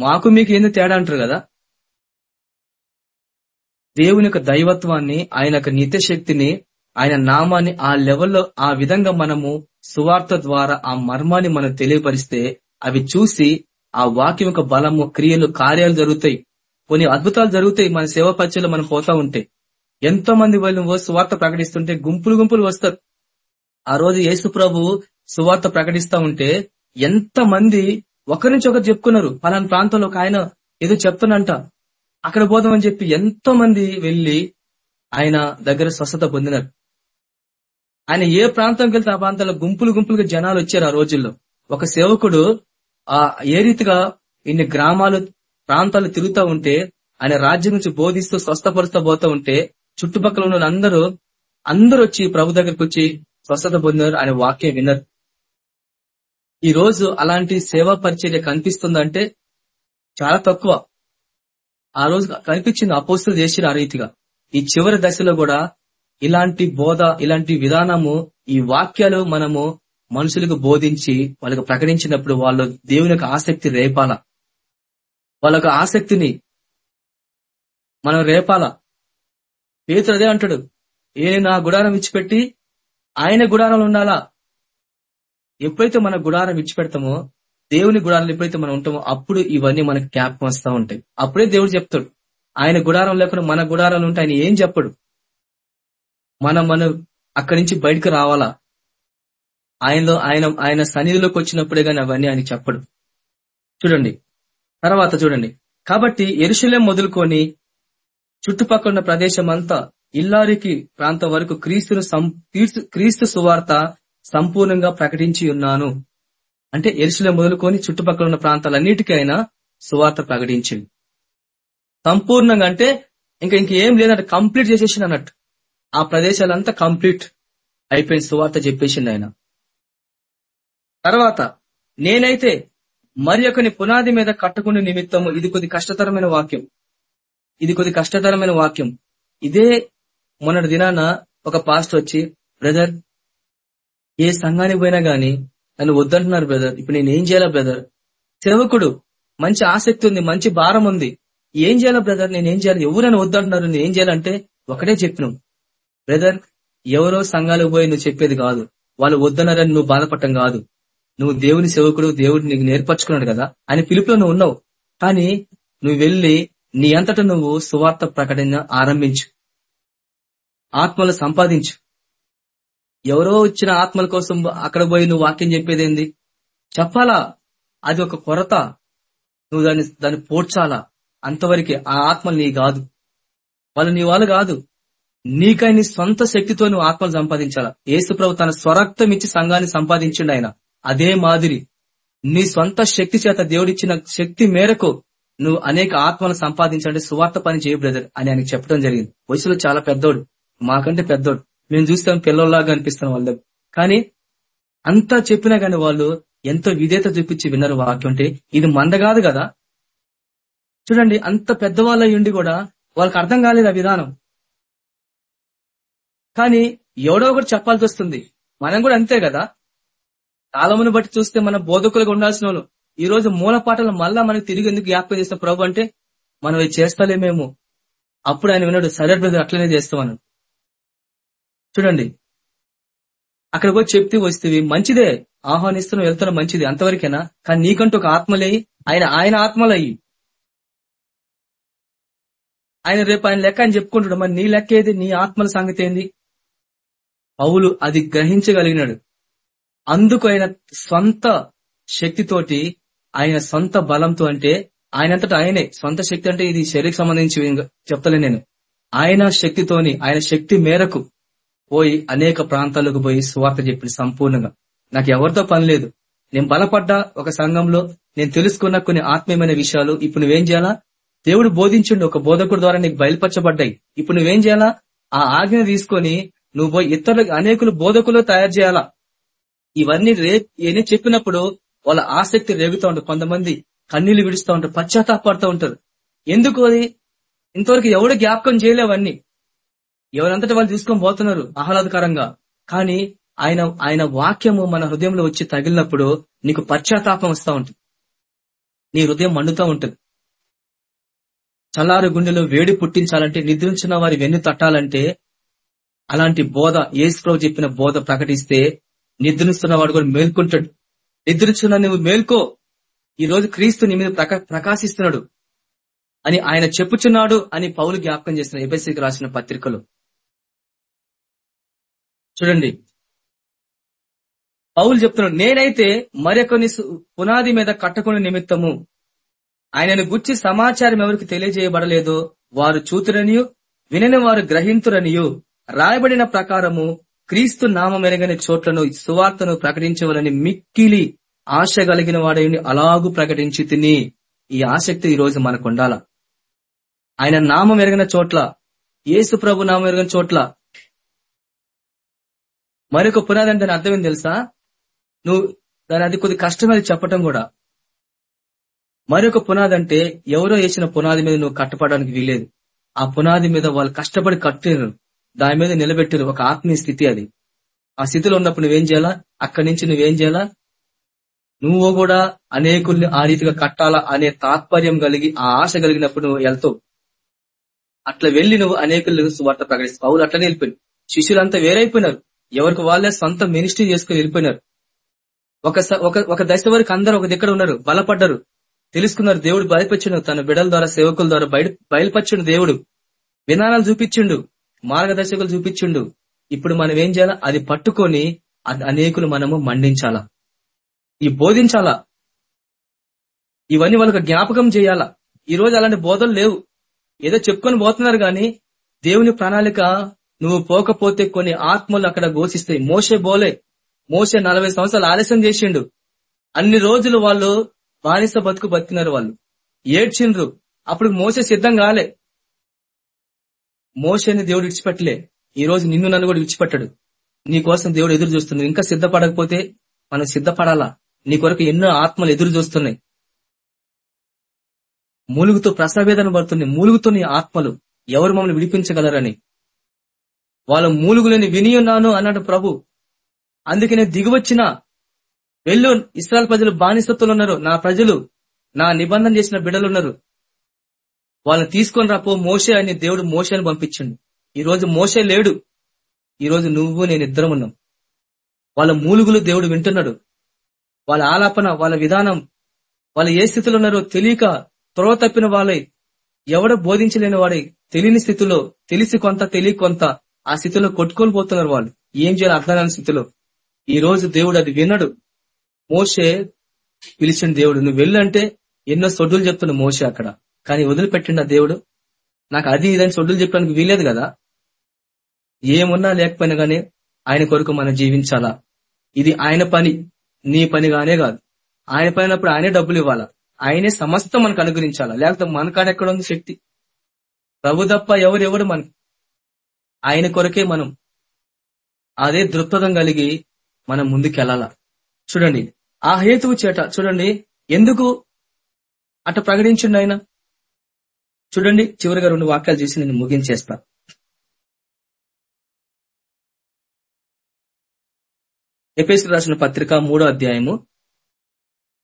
S4: మాకు మీకు ఏంది తేడా అంటారు కదా? దేవుని యొక్క దైవత్వాన్ని ఆయన యొక్క నిత్య శక్తిని ఆయన నామాన్ని ఆ లెవెల్లో ఆ విధంగా మనము సువార్త ద్వారా ఆ మర్మాన్ని మనం తెలియపరిస్తే అవి చూసి ఆ వాక్యం యొక్క బలము క్రియలు కార్యాలు జరుగుతాయి. కొన్ని అద్భుతాలు జరుగుతాయి మన సేవ పరిచయలో మనం పోతా ఉంటే. ఎంతో మంది వాళ్ళు సువార్త ప్రకటిస్తుంటే గుంపులు గుంపులు వస్తారు. ఆ రోజు యేసు ప్రభు సువార్త ప్రకటిస్తా ఉంటే ఎంత మంది ఒకరి నుంచి ఒకరు చెప్పుకున్నారు. పలానా ప్రాంతంలో ఒక ఆయన ఏదో చెప్తున్నంట. అక్కడ పోదామని చెప్పి ఎంతో మంది వెళ్ళి ఆయన దగ్గర స్వస్థత పొందినారు. ఆయన ఏ ప్రాంతంకి వెళ్తే ఆ ప్రాంతంలో గుంపులు గుంపులుగా జనాలు వచ్చారు ఆ రోజుల్లో. ఒక సేవకుడు ఆ ఏ రీతిగా ఇన్ని గ్రామాలు ప్రాంతాలు తిరుగుతా ఉంటే ఆయన రాజ్యం నుంచి బోధిస్తూ స్వస్థపరుస్తూ పోతా ఉంటే చుట్టుపక్కల ఉన్న అందరూ అందరూ వచ్చి ప్రభు దగ్గరకు వచ్చి స్వస్థత పొందినారు ఆయన వాక్యం విన్నారు. ఈ రోజు అలాంటి సేవా పరిచర్య కనిపిస్తుందంటే చాలా తక్కువ. ఆ రోజు కనిపించింది అపోస్తులు చేసిన ఆ రీతిగా. ఈ చివరి దశలో కూడా ఇలాంటి బోధ ఇలాంటి విధానము ఈ వాక్యాలు మనము మనుషులకు బోధించి వాళ్ళకు ప్రకటించినప్పుడు వాళ్ళు దేవుని ఆసక్తి రేపాల. వాళ్ళకు ఆసక్తిని మనం రేపాల. పేతుడు అదే అంటాడు ఏ నా గుడారం విడిచిపెట్టి ఆయన గుడారంలో ఉండాలా? ఎప్పుడైతే మన గుడారం విడిచిపెడతామో దేవుని గుడారంలో ఎప్పుడైతే మనం ఉంటామో అప్పుడు ఇవన్నీ మనకి జ్ఞాపకం వస్తూ ఉంటాయి. అప్పుడే దేవుడు చెప్తాడు. ఆయన గుడారం లేకుండా మన గుడారాలు ఉంటే ఆయన ఏం చెప్పడు? మనం మనం అక్కడి నుంచి బయటకు రావాలా? ఆయనలో ఆయన ఆయన సన్నిధిలోకి వచ్చినప్పుడే కానీ అవన్నీ ఆయన చెప్పడు. చూడండి. తర్వాత చూడండి. కాబట్టి ఎరుశలేం మొదలుకొని చుట్టుపక్కల ఉన్న ప్రదేశం అంతా ఇల్లారికి ప్రాంతం వరకు క్రీస్తును క్రీస్తు- క్రీస్తు సువార్త సంపూర్ణంగా ప్రకటించి ఉన్నాను. అంటే ఎరుశలేం మొదలుకొని చుట్టుపక్కల ఉన్న ప్రాంతాలన్నిటికైనా సువార్త ప్రకటించింది. సంపూర్ణంగా అంటే ఇంకా ఇంకేం లేదంటే కంప్లీట్ చేసేసింది అన్నట్టు. ఆ ప్రదేశాలంతా కంప్లీట్ అయిపోయిన సువార్త చెప్పేసింది ఆయన. తర్వాత నేనైతే మరి ఒకని పునాది మీద కట్టుకునే నిమిత్తము ఇది కొద్ది కష్టతరమైన వాక్యం. ఇది కొద్ది కష్టతరమైన వాక్యం. ఇదే మొన్నటి దినాన ఒక పాస్ట్ వచ్చి బ్రదర్ ఏ సంఘానికి పోయినా గాని నన్ను వద్దంటున్నారు బ్రదర్ ఇప్పుడు నేను ఏం చేయాలా బ్రదర్ సేవకుడు మంచి ఆసక్తి ఉంది మంచి భారం ఉంది. ఏం చేయాలా బ్రదర్ నేను ఏం చేయాలి? ఎవరు నన్ను వద్దంటున్నారు నేను ఏం చేయాలంటే ఒకటే చెప్పినాం. బ్రదర్ ఎవరో సంఘాలు పోయి నువ్వు చెప్పేది కాదు. వాళ్ళు వద్దన్నారని నువ్వు బాధపడటం కాదు. నువ్వు దేవుని సేవకుడు దేవుడు నీకు నేర్పరచుకున్నాడు కదా? ఆయన పిలుపులో నువ్వు ఉన్నావు. కానీ నువ్వు వెళ్ళి నీ అంతటా నువ్వు సువార్త ప్రకటన ఆరంభించు. ఆత్మలు సంపాదించు. ఎవరో వచ్చిన ఆత్మల కోసం అక్కడ పోయి నువ్వు వాక్యం చెప్పేదేంది? చెప్పాలా? అది ఒక కొరత. నువ్వు దాన్ని దాన్ని పోడ్చాలా? అంతవరకే ఆ ఆత్మలు నీ కాదు. వాళ్ళు నీ వాళ్ళు కాదు. నీకై నీ సొంత శక్తితో నువ్వు ఆత్మలు సంపాదించాలా? ఏసుప్రభు తన స్వరక్తం ఇచ్చి సంఘాన్ని సంపాదించిండు ఆయన. అదే మాదిరి. నీ సొంత శక్తి చేత దేవుడిచ్చిన శక్తి మేరకు నువ్వు అనేక ఆత్మలు సంపాదించాలంటే సువార్త పని చేయ బ్రదర్ అని ఆయన చెప్పడం జరిగింది. వయసులో చాలా పెద్దోడు. మాకంటే పెద్దోడు. మేము చూస్తాం పిల్లల్లాగా అనిపిస్తాం వాళ్ళ కానీ అంతా చెప్పినా గాని వాళ్ళు ఎంతో విధేత చూపించి విన్నారు వాక్యం అంటే ఇది మంద కాదు కదా. చూడండి అంత పెద్దవాళ్ళ ఉండి కూడా వాళ్ళకి అర్థం కాలేదు ఆ విధానం. కానీ ఎవడో ఒకటి చెప్పాల్సి వస్తుంది. మనం కూడా అంతే కదా. కాలమును బట్టి చూస్తే మన బోధకులుగా ఉండాల్సిన వాళ్ళు. ఈ రోజు మూల పాటలు మళ్ళా మనకి తిరిగి ఎందుకు జ్ఞాపకం చేస్తాం ప్రభు అంటే మనం ఇది చేస్తలేమేమో. అప్పుడు ఆయన విన్నాడు సరే బ్రదర్ అట్లనే చేస్తామన్నాడు. చూడండి. అక్కడికి వచ్చి చెప్తే వస్తే మంచిదే ఆహ్వానిస్తున్నాం వెళ్తున్నాం మంచిది అంతవరకేనా? కానీ నీకంటూ ఒక ఆత్మలేయి ఆయన ఆయన ఆత్మలయ్యి ఆయన రేపు ఆయన లెక్క అని చెప్పుకుంటాడు మరి నీ లెక్క ఏది? నీ ఆత్మల సంగతి ఏంది? పౌలు అది గ్రహించగలిగినాడు. అందుకు ఆయన సొంత శక్తితోటి ఆయన సొంత బలంతో అంటే ఆయనంతటా ఆయనే సొంత శక్తి అంటే ఇది శరీరకు సంబంధించి చెప్తలే నేను. ఆయన శక్తితోని ఆయన శక్తి మేరకు పోయి అనేక ప్రాంతాలకు పోయి స్వార్థ చెప్పింది సంపూర్ణంగా. నాకు ఎవరితో పని లేదు. నేను బలపడ్డా ఒక సంఘంలో. నేను తెలుసుకున్న కొన్ని ఆత్మీయమైన విషయాలు. ఇప్పుడు నువ్వేం చేయాలా? దేవుడు బోధించుండు. ఒక బోధకుడు ద్వారా నీకు బయలుపరచబడ్డాయి. ఇప్పుడు నువ్వేం చేయాలా? ఆ ఆజ్ఞ తీసుకొని నువ్వు పోయి ఇతరుల అనేకులు బోధకులు తయారు చేయాలా? ఇవన్నీ రే చెప్పినప్పుడు వాళ్ళ ఆసక్తి రేగుతూ ఉంటారు కొంతమంది కన్నీళ్ళు విడుస్తూ ఉంటారు. పశ్చాత్తాపడుతూ ఉంటారు. ఎందుకు అది? ఇంతవరకు ఎవడు జ్ఞాపకం చేయలేవన్నీ ఎవరంతటా వాళ్ళు తీసుకొని పోతున్నారు? ఆహ్లాదకరంగా. కానీ ఆయన ఆయన వాక్యము మన హృదయంలో వచ్చి తగిలినప్పుడు నీకు పశ్చాత్తాపం వస్తూ ఉంటుంది. నీ హృదయం మండుతూ ఉంటుంది. చల్లారు గుండెలో వేడి పుట్టించాలంటే నిద్రించిన వారి వెన్ను తట్టాలంటే అలాంటి బోధ ఏసుప్రభు చెప్పిన బోధ ప్రకటిస్తే నిద్రిస్తున్న వాడు కూడా మేల్కొంటాడు. నిద్రించున్న నువ్వు మేల్కో. ఈ రోజు క్రీస్తు నీ మీద ప్రకాశిస్తున్నాడు అని ఆయన చెప్పుచున్నాడు అని పౌలు జ్ఞాపకం చేసిన ఎబెస్సికి రాసిన పత్రికలు. చూడండి. పౌలు చెప్తున్నాడు నేనైతే మరొకని పునాది మీద కట్టుకుని నిమిత్తము ఆయనను గుచ్చి సమాచారం ఎవరికి తెలియజేయబడలేదో వారు చూతురనియు వినని వారు గ్రహింతురనియు రాయబడిన ప్రకారము క్రీస్తు నామెరగని చోట్లను సువార్తను ప్రకటించవలని మిక్కిలి ఆశ కలిగిన వాడని అలాగూ ప్రకటించి తిని ఈ ఆసక్తి ఈ రోజు మనకు ఉండాల ఆయన నామం ఎరగిన చోట్ల యేసు ప్రభు నామం ఎరగిన చోట్ల మరొక పునాది అంటే దాని అర్థం తెలుసా? నువ్వు దాని అది కొద్ది కష్టమేది చెప్పటం కూడా. మరొక పునాది అంటే ఎవరో వేసిన పునాది మీద నువ్వు కట్టపడడానికి వీలేదు ఆ పునాది మీద వాళ్ళు కష్టపడి కట్టారు దాని మీద నిలబెట్టారు ఒక ఆత్మీయ స్థితి అది. ఆ స్థితిలో ఉన్నప్పుడు నువ్వేం చేయాలా? అక్కడి నుంచి నువ్వేం చేయాలా? నువ్వు కూడా అనేకుల్ని ఆ రీతిగా కట్టాలా అనే తాత్పర్యం కలిగి ఆ ఆశ కలిగినప్పుడు నువ్వు వెళ్తావు. అట్లా వెళ్ళి నువ్వు అనేకులు వార్త ప్రకటిస్తావు. పౌలు అట్లనే వెళ్ళిపోయి శిష్యులంతా వేరైపోయినారు. ఎవరికి వాళ్ళే సొంత మినిస్ట్రీ చేసుకుని వెళ్ళిపోయినారు. ఒక ఒక దశ వరకు అందరూ ఒక దగ్గర ఉన్నారు బలపడ్డారు. తెలుసుకున్నారు దేవుడు బయలుపరిచిండు తన బిడల ద్వారా సేవకుల ద్వారా బయట దేవుడు. విధానాలు చూపించిండు మార్గదర్శకులు చూపించిండు. ఇప్పుడు మనం ఏం చేయాలా? అది పట్టుకొని అనేకులు మనము మండించాలా? ఈ బోధించాలా? ఇవన్నీ వాళ్ళకి జ్ఞాపకం చేయాలా? ఈ రోజు అలాంటి బోధలు లేవు. ఏదో చెప్పుకొని పోతున్నారు గాని దేవుని ప్రణాళిక నువ్వు పోకపోతే కొన్ని ఆత్మలు అక్కడ ఘోషిస్తాయి. మోసే బోలే. మోసే నలభై సంవత్సరాలు ఆలస్యం చేసిండు. అన్ని రోజులు వాళ్ళు బానిస బతుకు బతికినారు వాళ్ళు. ఏడ్చిండ్రు. అప్పుడు మోసే సిద్ధం కాలే. మోసేని దేవుడు విడిచిపెట్టలే. ఈ రోజు నిన్ను నన్ను కూడా విడిచిపెట్టడు. నీ కోసం దేవుడు ఎదురు చూస్తుంది ఇంకా సిద్ధపడకపోతే మనం సిద్ధపడాలా? నీ కొరకు ఎన్నో ఆత్మలు ఎదురు చూస్తున్నాయి. మూలుగుతో ప్రసవేదన పడుతున్నాయి. మూలుగుతో నీ ఆత్మలు. ఎవరు మమ్మల్ని విడిపించగలరని? వాళ్ళ మూలుగులని విని ఉన్నాను అన్నాడు ప్రభు. అందుకే నేను దిగువచ్చిన వెళ్ళు ఇస్రాయల్ ప్రజలు బానిసత్తులు ఉన్నారు. నా ప్రజలు నా నిబంధన చేసిన బిడ్డలు ఉన్నారు. వాళ్ళని తీసుకొని రాపో మోసే అని దేవుడు మోసని పంపించండు. ఈ రోజు మోసే లేడు. ఈ రోజు నువ్వు నేను ఇద్దరం ఉన్నాం. వాళ్ళ మూలుగులు దేవుడు వింటున్నాడు. వాళ్ళ ఆలాపన వాళ్ళ విధానం వాళ్ళు ఏ స్థితిలో ఉన్నారో తెలియక త్రోవ తప్పిన వాళ్ళై ఎవడ బోధించలేని వాడై తెలియని స్థితిలో తెలిసి కొంత తెలియ కొంత ఆ స్థితిలో కొట్టుకొని పోతున్నారు వాళ్ళు. ఏం చేయాలి? అర్థం కాని స్థితిలో. ఈ రోజు దేవుడు అది వినడు మోసే పిలిచిన దేవుడు నువ్వు వెళ్ళంటే ఎన్నో సొడ్డులు చెప్తున్నావు మోసే అక్కడ. కానీ వదిలిపెట్టిండ దేవుడు. నాకు అది ఇదని సొడ్డులు చెప్పడానికి వీలేదు కదా. ఏమున్నా లేకపోయినా గానీ ఆయన కొరకు మనం జీవించాలా? ఇది ఆయన పని. నీ పనిగానే కాదు. ఆయన పనినప్పుడు ఆయనే డబ్బులు ఇవ్వాలా? ఆయనే సమస్తం మనకు అనుగ్రహించాలా? లేకపోతే మన కాడ ఎక్కడ ఉంది శక్తి? ప్రభు తప్ప ఎవరు మనకి ఆయన కొరకే మనం అదే దృక్పథం కలిగి మనం ముందుకెళ్ళాల? చూడండి. ఆ హేతువు చేట చూడండి ఎందుకు అట ప్రకటించండి ఆయన? చూడండి చివరిగా రెండు వాక్యాలు చేసి నేను ముగించేస్తా. ఎపేసుకు రాసిన పత్రిక మూడో అధ్యాయము.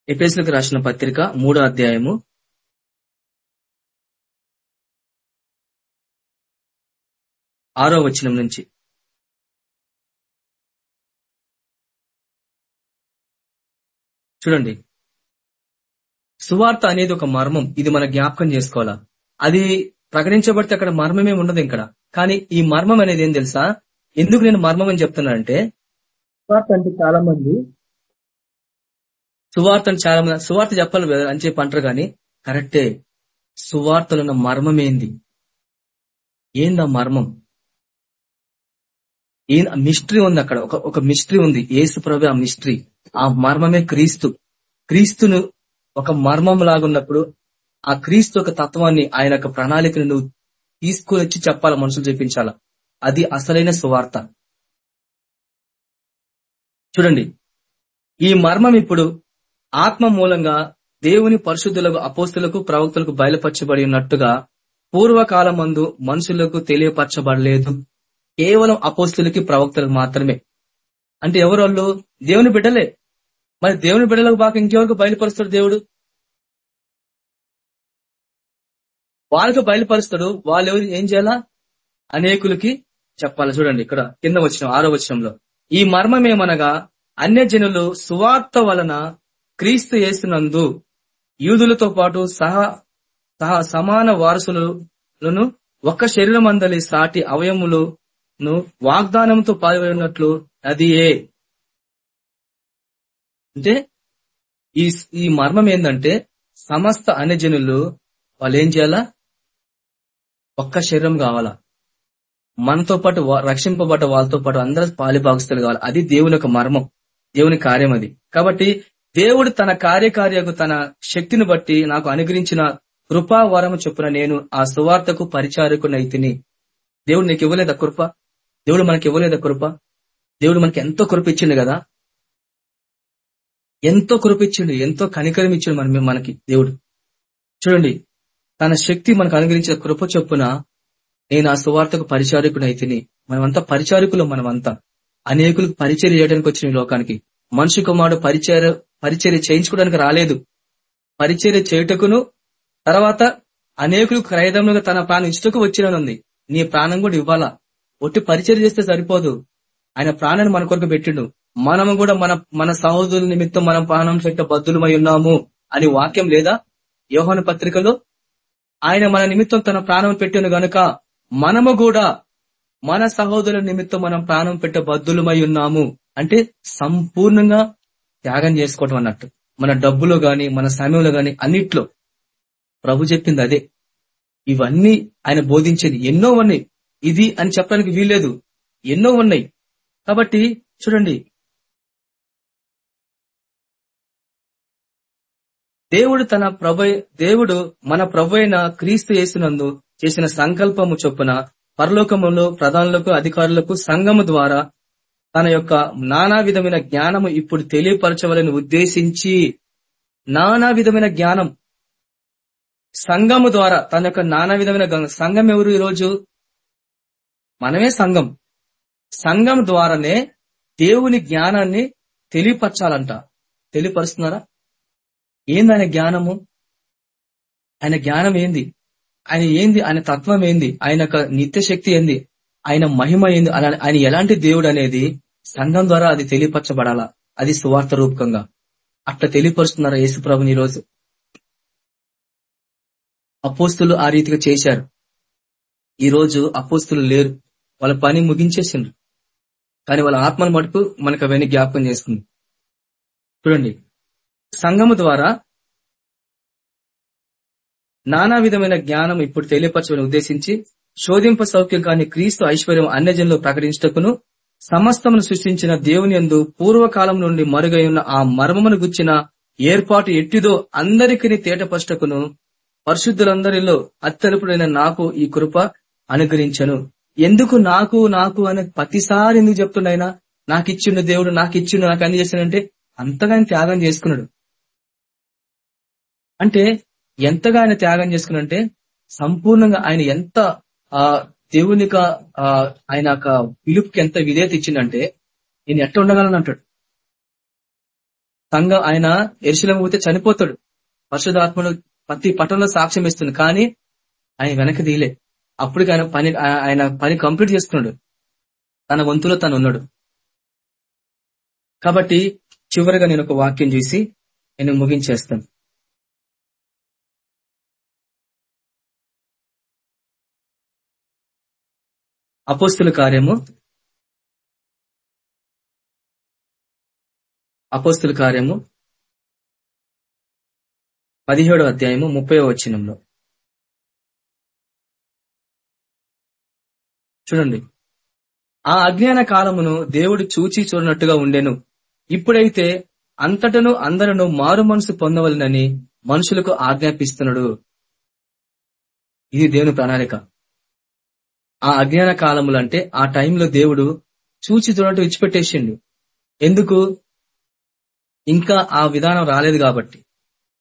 S4: ఎపేసులకు రాసిన పత్రిక మూడో అధ్యాయము. ఆరో వచనం నుంచి. చూడండి. సువార్త అనేది ఒక మర్మం. ఇది మన జ్ఞాపకం చేసుకోవాలా? అది ప్రకటించబడితే అక్కడ మర్మమే ఉండదు ఇక్కడ. కానీ ఈ మర్మం అనేది ఏం తెలుసా? ఎందుకు నేను మర్మం అని చెప్తున్నానంటే సువార్త అంటే చాలా మంది సువార్త అని చాలా మంది సువార్త చెప్పాలి అని చెప్పి అంటారు కానీ కరెక్టే. సువార్తలో ఉన్న మర్మం ఏంది? ఏందా మర్మం? ఈయన మిస్టరీ ఉంది అక్కడ? ఒక ఒక మిస్టరీ ఉంది. ఏసు ప్రభు ఆ మిస్టరీ ఆ మర్మమే క్రీస్తు. క్రీస్తును ఒక మర్మం లాగున్నప్పుడు ఆ క్రీస్తు ఒక తత్వాన్ని ఆయన యొక్క ప్రణాళికను నువ్వు తీసుకుని వచ్చి చెప్పాలి? మనుషులు చెప్పించాలా? అది అసలైన సువార్త. చూడండి. ఈ మర్మం ఇప్పుడు ఆత్మ మూలంగా దేవుని పరిశుద్ధులకు అపోస్తులకు ప్రవక్తలకు బయలుపరచబడి ఉన్నట్టుగా పూర్వకాలమందు మనుషులకు తెలియపరచబడలేదు. కేవలం అపోస్తులకి ప్రవక్తలకు మాత్రమే. అంటే ఎవరు వాళ్ళు దేవుని బిడ్డలే. మరి దేవుని బిడ్డలకు బాగా ఇంకెవరికి బయలుపరుస్తాడు దేవుడు? వాళ్ళకు బయలుపరుస్తాడు. వాళ్ళు ఎవరు ఏం చేయాలా? అనేకులకి చెప్పాలి. చూడండి ఇక్కడ కింద వచ్చిన ఆరో వచనంలో. ఈ మర్మం ఏమనగా అన్యజనులు సువార్త వలన క్రీస్తు చేస్తున్నందు యూదులతో పాటు సహా సహా సమాన వారసులను ఒక్క శరీరం అందలి సాటి అవయములు ను వాగ్దానంతో పాల్గొన్నట్లు అది ఏ? అంటే ఈ ఈ మర్మం ఏంటంటే సమస్త అన్యజనులు వాళ్ళు ఏం చేయాలా? ఒక్క శరీరం కావాలా? మనతో పాటు రక్షింపబడ్డ వాళ్ళతో పాటు అందరూ పాలిభాగస్తులు కావాలి. అది దేవుని యొక్క మర్మం దేవుని కార్యం అది. కాబట్టి దేవుడు తన కార్యకార్యకు తన శక్తిని బట్టి నాకు అనుగ్రహించిన కృపావరం వరము చొప్పున నేను ఆ సువార్తకు పరిచారకునైతిని దేవుడు నీకు ఇవ్వలేదా కృప? దేవుడు మనకి ఇవ్వలేదా కృప? దేవుడు మనకి ఎంతో కృప ఇచ్చిండు కదా? ఎంతో కృప ఇచ్చిండు ఎంతో కనికరం ఇచ్చిండు మన మనకి దేవుడు. చూడండి తన శక్తి మనకు అనుగ్రహించిన కృప చొప్పున నేను ఆ సువార్తకు పరిచారకునైతిని. మనమంతా పరిచారకులు మనమంతా. అనేకులకు పరిచయం చేయడానికి వచ్చిన లోకానికి. మనిషి కుమారుడు పరిచయ పరిచర్య చేయించుకోవడానికి రాలేదు. పరిచర్య చేయుటకును తర్వాత అనేకులు క్రయదములుగా తన ప్రాణం ఇష్టకు వచ్చిననుంది నీ ప్రాణం కూడా ఇవ్వాలా? ఒట్టి పరిచయం చేస్తే సరిపోదు. ఆయన ప్రాణాన్ని మన కొరకు పెట్టిండు. మనము కూడా మన మన సహోదరుల నిమిత్తం మనం ప్రాణం చెట్టు బద్దులమై ఉన్నాము అని వాక్యం లేదా? యోహాను పత్రికలో ఆయన మన నిమిత్తం తన ప్రాణం పెట్టిన గనుక మనము కూడా మన సహోదరుల నిమిత్తం మనం ప్రాణం పెట్టే బద్దులమై ఉన్నాము. అంటే సంపూర్ణంగా త్యాగం చేసుకోవటం అన్నట్టు. మన డబ్బులో గాని మన సమయంలో గాని అన్నిట్లో ప్రభు చెప్పింది అదే. ఇవన్నీ ఆయన బోధించేది. ఎన్నో ఉన్నాయి. ఇది అని చెప్పడానికి వీల్లేదు. ఎన్నో ఉన్నాయి. కాబట్టి చూడండి. దేవుడు తన ప్రభు దేవుడు మన ప్రభు అయిన క్రీస్తు యేసునందు చేసిన సంకల్పము చొప్పున పరలోకములో ప్రధానులకు అధికారులకు సంఘము ద్వారా తన యొక్క నానా విధమైన జ్ఞానము ఇప్పుడు తెలియపరచవలని ఉద్దేశించి నానా విధమైన జ్ఞానం సంఘము ద్వారా తన యొక్క నానా విధమైన సంఘం ఎవరు ఈరోజు? మనమే సంఘం. సంఘం ద్వారానే దేవుని జ్ఞానాన్ని తెలియపరచాలంట. తెలియపరుస్తున్నారా? ఏంది ఆయన జ్ఞానము? ఆయన జ్ఞానం ఏంది? ఆయన ఏంది? ఆయన తత్వం ఏంది? ఆయన నిత్యశక్తి నిత్య శక్తి ఏంది? ఆయన మహిమ ఏంది? ఆయన ఎలాంటి దేవుడు అనేది సంఘం ద్వారా అది తెలియపరచబడాలా? అది సువార్త రూపకంగా. అట్లా తెలియపరుస్తున్నారు యేసు ప్రభుని ఈరోజు? అపోస్తులు ఆ రీతిగా చేశారు. ఈ రోజు అపోస్తులు లేరు. వాళ్ళ పని ముగించేసిండ్రు. కానీ వాళ్ళ ఆత్మను మటుకు మనకు అవన్నీ జ్ఞాపకం చేస్తుంది చూడండి. సంఘము ద్వారా నానా విధమైన జ్ఞానం ఇప్పుడు తెలియపరచమని ఉద్దేశించి శోధింప సౌఖ్యం కాని క్రీస్తు ఐశ్వర్యం అన్యజనులు ప్రకటించటకును సమస్తమును సృష్టించిన దేవుని యందు పూర్వకాలం నుండి మరుగై ఉన్న ఆ మర్మమును గుచ్చిన ఏర్పాటు ఎట్టిదో అందరికీ తేటపరచటకును పరిశుద్ధులందరిలో అత్తరుపుడైన నాకు ఈ కృప అనుగ్రహించను. ఎందుకు నాకు నాకు అని ప్రతిసారి ఎందుకు చెప్తున్నాయినా నాకు ఇచ్చిండు దేవుడు నాకు ఇచ్చిండు నాకు అన్ని చేశానంటే అంతగా ఆయన త్యాగం చేసుకున్నాడు. అంటే ఎంతగా ఆయన త్యాగం చేసుకున్నంటే సంపూర్ణంగా ఆయన ఎంత ఆ దేవుని ఆ, ఆయన యొక్క పిలుపుకి ఎంత విధేయత ఇచ్చిందంటే నేను ఎట్లా ఉండగలను అంటాడు. సంఘం ఆయన ఎరుశలం పోతే చనిపోతాడు. పరిశుధాత్మను ప్రతి పట్టణంలో సాక్ష్యం ఇస్తుంది. కానీ ఆయన వెనక్కి తీలే అప్పటికి ఆయన పని ఆయన పని కంప్లీట్ చేసుకున్నాడు. తన వంతులో తను ఉన్నాడు. కాబట్టి చివరిగా నేను ఒక వాక్యం చూసి నేను ముగించేస్తాను. అపోస్తుల కార్యము అపోస్తుల కార్యము పదిహేడో అధ్యాయము ముప్పై వచనంలో. చూడండి. ఆ అజ్ఞాన కాలమును దేవుడు చూచి చూడనట్టుగా ఉండెను. ఇప్పుడైతే అంతటను అందరను మారు మనసు పొందవలనని మనుషులకు ఆజ్ఞాపిస్తున్నాడు. ఇది దేవుని ప్రణాళిక. ఆ అజ్ఞాన కాలములు అంటే ఆ టైంలో దేవుడు చూచి చూడటం ఇచ్చిపెట్టేసిండు ఎందుకు? ఇంకా ఆ విధానం రాలేదు కాబట్టి.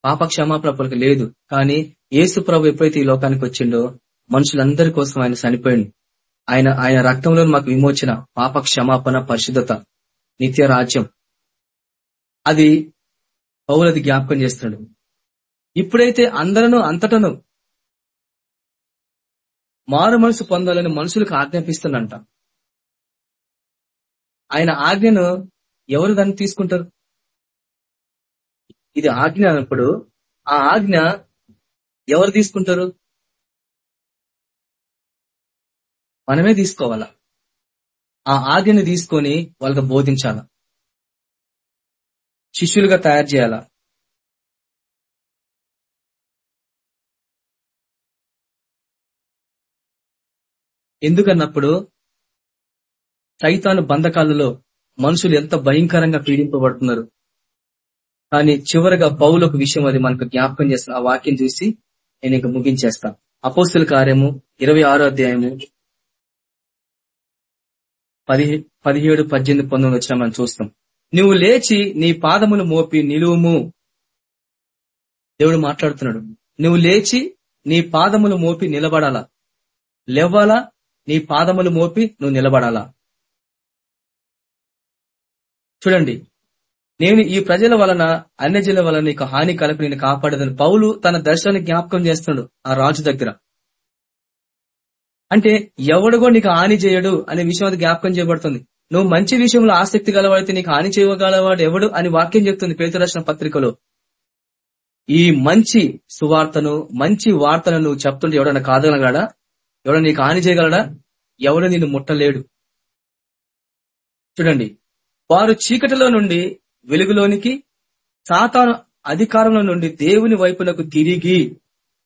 S4: పాప క్షమాపణ పలుకు లేదు. కానీ యేసు ప్రభు ఎప్పుడైతే ఈ లోకానికి వచ్చిండో మనుషులందరి కోసం ఆయన చనిపోయింది ఆయన ఆయన రక్తంలో మాకు విమోచన పాప క్షమాపణ పరిశుద్ధత నిత్య రాజ్యం. అది పౌలది జ్ఞాపకం చేస్తున్నాడు. ఇప్పుడైతే అందరను అంతటను మారు మనసు పొందాలని మనుషులకు ఆజ్ఞాపిస్తుందంట. ఆయన ఆజ్ఞను ఎవరు దాన్ని తీసుకుంటారు? ఇది ఆజ్ఞ అన్నప్పుడు ఆ ఆజ్ఞ ఎవరు తీసుకుంటారు? మనమే తీసుకోవాలా? ఆ ఆజ్ఞని తీసుకొని వాళ్ళకి బోధించాలా? శిష్యులుగా తయారు చేయాలా? ఎందుకన్నప్పుడు సైతాను బంధకాలలో మనుషులు ఎంత భయంకరంగా పీడింపబడుతున్నారు. కానీ చివరగా ఒక విషయం అది మనకు జ్ఞాపకం చేస్తున్న ఆ వాక్యం చూసి నేను ఇంక ముగించేస్తాను అపోస్తుల కార్యము ఇరవై అధ్యాయము పది పదిహేడు పద్దెనిమిది పంతొమ్మిది వచ్చిన మనం చూస్తాం. నువ్వు లేచి నీ పాదములు మోపి నిలువుము. దేవుడు మాట్లాడుతున్నాడు. నువ్వు లేచి నీ పాదములు మోపి నిలబడాలా? లేవ్వాలా? నీ పాదములు మోపి నువ్వు నిలబడాలా? చూడండి. నేను ఈ ప్రజల వలన అన్యజల వలన నీకు హాని కలపి నేను కాపాడదని. పౌలు తన దర్శనాన్ని జ్ఞాపకం చేస్తున్నాడు ఆ రాజు దగ్గర. అంటే ఎవడుగో నీకు హాని చేయడు అనే విషయం అది జ్ఞాపకం చేయబడుతుంది. నువ్వు మంచి విషయంలో ఆసక్తి గలవాడితే నీకు హాని చేయగలవాడు ఎవడు అని వాక్యం చెప్తుంది పేతురచన పత్రికలో. ఈ మంచి సువార్తను మంచి వార్తను నువ్వు చెప్తుంటే ఎవడన్నా కాదనగలడా? ఎవడ నీకు హాని చేయగలడా? ఎవడు నిన్ను ముట్టలేడు. చూడండి. వారు చీకటిలో నుండి వెలుగులోనికి సాతాను అధికారంలో నుండి దేవుని వైపునకు తిరిగి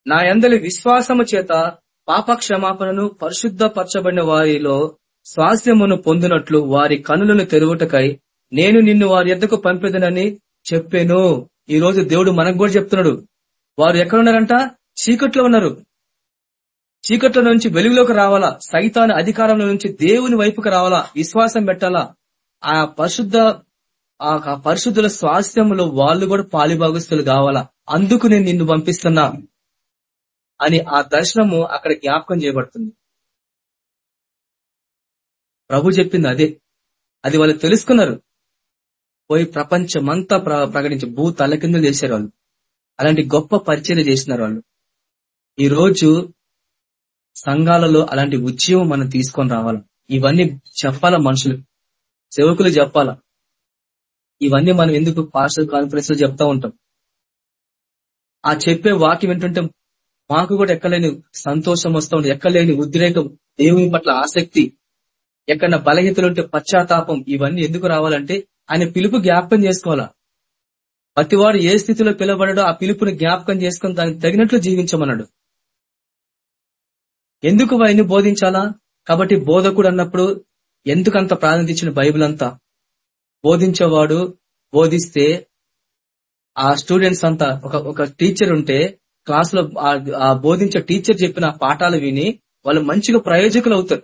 S4: నా అందరి విశ్వాసము చేత పాప క్షమాపణను పరిశుద్ధపరచబడిన వారిలో స్వాస్థ్యమును పొందినట్లు వారి కనులను తెరువుటకై నేను నిన్ను వారి ఎద్దకు పంపేదనని చెప్పాను. ఈ రోజు దేవుడు మనకు కూడా చెప్తున్నాడు. వారు ఎక్కడున్నారంట? చీకట్లో ఉన్నారు. చీకట్ల నుంచి వెలుగులోకి రావాలా? సైతాన్ అధికారంలో నుంచి దేవుని వైపుకి రావాలా? విశ్వాసం పెట్టాలా? ఆ పరిశుద్ధ ఆ పరిశుద్ధుల స్వాస్థ్యంలో వాళ్ళు కూడా పాలిభాగస్తులు కావాలా? అందుకు నేను నిన్ను పంపిస్తున్నా. అని ఆ దర్శనము అక్కడ జ్ఞాపకం చేయబడుతుంది. ప్రభు చెప్పింది అదే. అది వాళ్ళు తెలుసుకున్నారు. పోయి ప్రపంచమంతా ప్రకటించి భూ తలకిందులు చేశారు వాళ్ళు. అలాంటి గొప్ప పరిచయం చేసినారు వాళ్ళు. ఈ రోజు సంఘాలలో అలాంటి ఉద్యమం మనం తీసుకొని రావాలి. ఇవన్నీ చెప్పాల మనుషులు? సేవకులు చెప్పాలా? ఇవన్నీ మనం ఎందుకు పార్షల్ కాన్ఫరెన్స్లో చెప్తా ఉంటాం? ఆ చెప్పే వాక్యం ఏంటంటే మాకు కూడా ఎక్కలేని సంతోషం వస్తూ ఉంటుంది ఎక్కలేని ఉద్రేకం దేవుని పట్ల ఆసక్తి ఎక్కడ బలహీతలు ఉంటే పశ్చాత్తాపం ఇవన్నీ ఎందుకు రావాలంటే ఆయన పిలుపు జ్ఞాపకం చేసుకోవాలా? ప్రతివాడు ఏ స్థితిలో పిలువబడడో ఆ పిలుపుని జ్ఞాపకం చేసుకుని దానికి తగినట్లు జీవించమన్నాడు. ఎందుకు వారిని బోధించాలా? కాబట్టి బోధకుడు అన్నప్పుడు ఎందుకంత ప్రాధాన్యత ఇచ్చిన బైబిల్ అంతా? బోధించేవాడు బోధిస్తే ఆ స్టూడెంట్స్ అంతా ఒక ఒక టీచర్ ఉంటే క్లాస్లో ఆ బోధించే టీచర్ చెప్పిన పాఠాలు విని వాళ్ళు మంచిగా ప్రయోజకులు అవుతారు.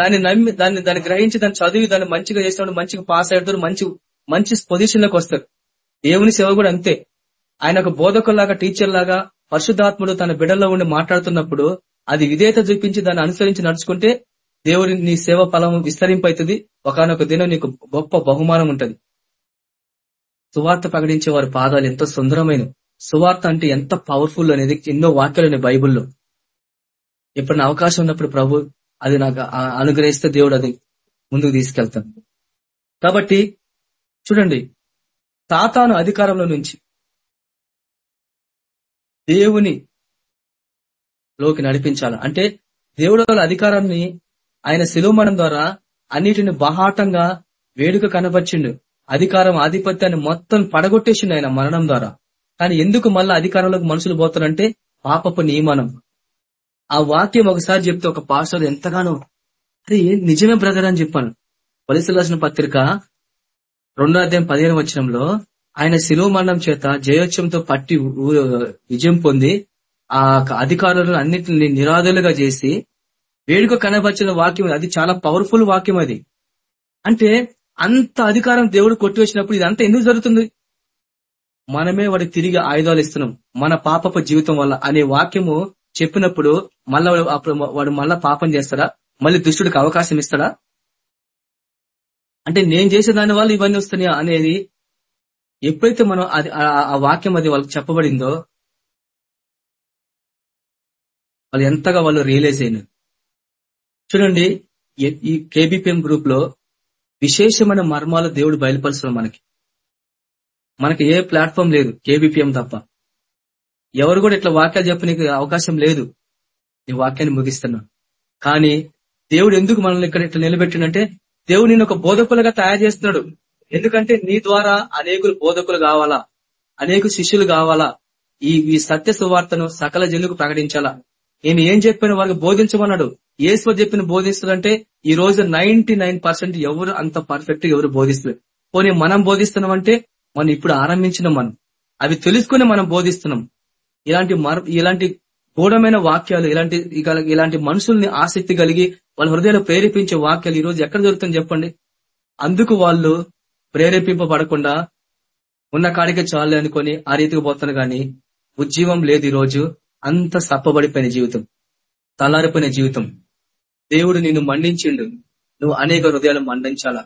S4: దాన్ని నమ్మి దాన్ని దాన్ని గ్రహించి దాన్ని చదివి దాన్ని మంచిగా చేసినప్పుడు మంచిగా పాస్ అవుతారు మంచి మంచి పొజిషన్లోకి వస్తారు. దేవుని సేవ కూడా అంతే. ఆయన ఒక బోధకుల్లాగా టీచర్ లాగా పరిశుద్ధాత్ముడు తన బిడల్లో ఉండి మాట్లాడుతున్నప్పుడు అది విధేయత చూపించి దాన్ని అనుసరించి నడుచుకుంటే దేవుడి నీ సేవ ఫలం విస్తరింపవుతుంది ఒకనొక దినం నీకు గొప్ప బహుమానం ఉంటది. సువార్త ప్రకటించే వారి పాదాలు ఎంతో సుందరమైనవి. సువార్త అంటే ఎంత పవర్ఫుల్ అనేది ఎన్నో వాక్యాలు ఉన్నాయి బైబుల్లో. ఎప్పుడైనా అవకాశం ఉన్నప్పుడు ప్రభు అది నాకు అనుగ్రహిస్తే దేవుడు అది ముందుకు తీసుకెళ్తాను కాబట్టి చూడండి తాతాను అధికారంలో నుంచి దేవుని లోకి నడిపించాలి. అంటే దేవుడు అధికారాన్ని ఆయన శిలువమనం ద్వారా అన్నిటిని బహాటంగా వేడుక కనపరిచిండు. అధికారం ఆధిపత్యాన్ని మొత్తం పడగొట్టేసిండు ఆయన మరణం ద్వారా. కానీ ఎందుకు మళ్ళా అధికారంలోకి మనుషులు పోతారంటే పాపపు నియమనం. ఆ వాక్యం ఒకసారి చెప్తే ఒక పాస్టర్ ఎంతగానో అది నిజమే బ్రదర్ అని చెప్పాను. వలసలాసిన పత్రిక రెండో అధ్యాయం పదిహేను వచ్చినంలో ఆయన శిలువ మరణం చేత జయోత్సవంతో పట్టి విజయం పొంది ఆ అధికారులను అన్నింటిని నిరాదులుగా చేసి వేడుక కనబర్చిన వాక్యం అది చాలా పవర్ఫుల్ వాక్యం అది. అంటే అంత అధికారం దేవుడు కొట్టివేసినప్పుడు ఇదంతా ఎందుకు జరుగుతుంది? మనమే వాడికి తిరిగి ఆయుధాలు ఇస్తున్నాం. మన పాపపు జీవితం వల్ల అనే వాక్యము చెప్పినప్పుడు మళ్ళా అప్పుడు వాడు మళ్ళా పాపం చేస్తాడా? మళ్ళీ దుష్టుడికి అవకాశం ఇస్తాడా? అంటే నేను చేసే దాని వల్ల ఇవన్నీ వస్తున్నాయా అనేది ఎప్పుడైతే మనం అది ఆ వాక్యం అది వాళ్ళకి చెప్పబడిందో వాళ్ళు ఎంతగా వాళ్ళు రియలైజ్ అయినారు. చూడండి ఈ కేబిపిఎం గ్రూప్లో విశేషమైన మర్మాలు దేవుడు బయలుపరుస్తున్నాం మనకి. మనకి ఏ ప్లాట్ఫామ్ లేదు కేబిపిఎం తప్ప. ఎవరు కూడా ఇట్లా వాక్యాలు చెప్పనీకి అవకాశం లేదు. నీ వాక్యాన్ని ముగిస్తున్నా. కానీ దేవుడు ఎందుకు మనల్ని ఇక్కడ ఇట్లా నిలబెట్టినంటే దేవుడు నేను ఒక బోధకులుగా తయారు చేస్తున్నాడు. ఎందుకంటే నీ ద్వారా అనేకులు బోధకులు కావాలా? అనేక శిష్యులు కావాలా? ఈ ఈ సత్య సువార్తను సకల జనులకు ప్రకటించాలా? నేను ఏం చెప్పిన వారికి బోధించమన్నాడు. ఏశ్వ చెప్పిన బోధిస్తుందంటే ఈ రోజు నైన్టీ ఎవరు అంత పర్ఫెక్ట్ ఎవరు బోధిస్తున్నారు పోనీ మనం బోధిస్తున్నామంటే మనం ఇప్పుడు ఆరంభించిన మనం. అవి తెలుసుకుని మనం బోధిస్తున్నాం. ఇలాంటి ఇలాంటి గూఢమైన వాక్యాలు ఇలాంటి ఇలాంటి మనుషుల్ని ఆసక్తి కలిగి వాళ్ళ హృదయాలు ప్రేరేపించే వాక్యాలు ఈ రోజు ఎక్కడ దొరుకుతుంది చెప్పండి. అందుకు వాళ్ళు ప్రేరేపింపబడకుండా ఉన్న కాడికే చాలు అనుకొని ఆ రీతికి పోతాను గాని ఉజ్జీవం లేదు ఈ రోజు అంత సప్పబడిపోయిన జీవితం. తలారిపోయిన జీవితం. దేవుడు నిన్ను మండించిండు నువ్వు అనేక హృదయాలు మండించాలా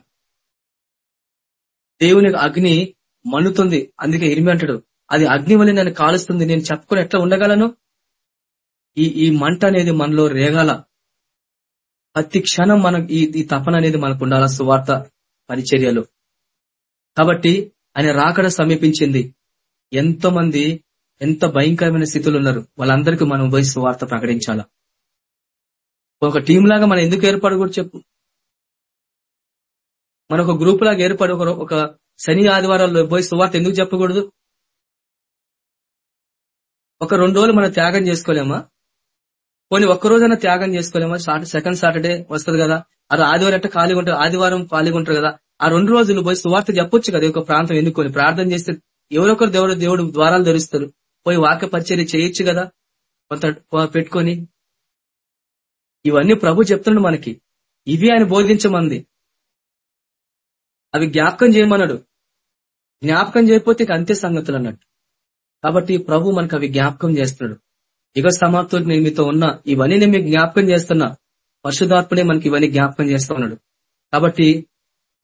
S4: దేవుని అగ్ని మన్నుతుంది. అందుకే ఇరిమి అంటాడు అది అగ్ని వల్ల నన్ను కాలుస్తుంది. నేను చెప్పుకొని ఎట్లా ఉండగలను? ఈ ఈ మంట అనేది మనలో రేగాల. ప్రతి క్షణం మన ఈ ఈ తపన అనేది మనకు ఉండాల సువార్త పరిచర్యలు? కాబట్టి ఆయన రాకడ సమీపించింది. ఎంతో మంది ఎంత భయంకరమైన స్థితులు ఉన్నారు. వాళ్ళందరికీ మనం పోయి సువార్త ప్రకటించాల? ఒక టీం లాగా మనం ఎందుకు ఏర్పాటు కూడా చెప్పు. మన ఒక గ్రూప్ లాగా ఏర్పడి ఒక శని ఆదివారాల్లో పోయి సువార్త ఎందుకు చెప్పకూడదు? ఒక రెండు రోజులు మనం త్యాగం చేసుకోలేమా? పోనీ ఒక్కరోజైనా త్యాగం చేసుకోలేమా? సెకండ్ సాటర్డే వస్తుంది కదా అది ఆదివారం అంటే ఖాళీగా ఉంటారు ఆదివారం ఖాళీగా ఉంటారు కదా ఆ రెండు రోజులు పోయి సువార్త చెప్పొచ్చు కదా ఒక ప్రాంతం ఎన్నుకొని ప్రార్థన చేస్తే ఎవరొకరు దేవుడు దేవుడు ద్వారాలు ధరిస్తారు పోయి వాక్య పరిచర్య చేయొచ్చు కదా కొంత పెట్టుకొని. ఇవన్నీ ప్రభు చెప్తున్నాడు మనకి ఇవి ఆయన బోధించమంది. అవి జ్ఞాపకం చేయమన్నాడు. జ్ఞాపకం చేయకపోతే అంతే సంగతులు అన్నట్టు. కాబట్టి ప్రభు మనకు అవి జ్ఞాపకం చేస్తున్నాడు. యుగ సమాప్తులు నేను మీతో ఉన్నా ఇవన్నీ నేను మీకు జ్ఞాపకం చేస్తున్నా. పరిశుధాత్ముడే మనకి ఇవన్నీ జ్ఞాపకం చేస్తున్నాడు కాబట్టి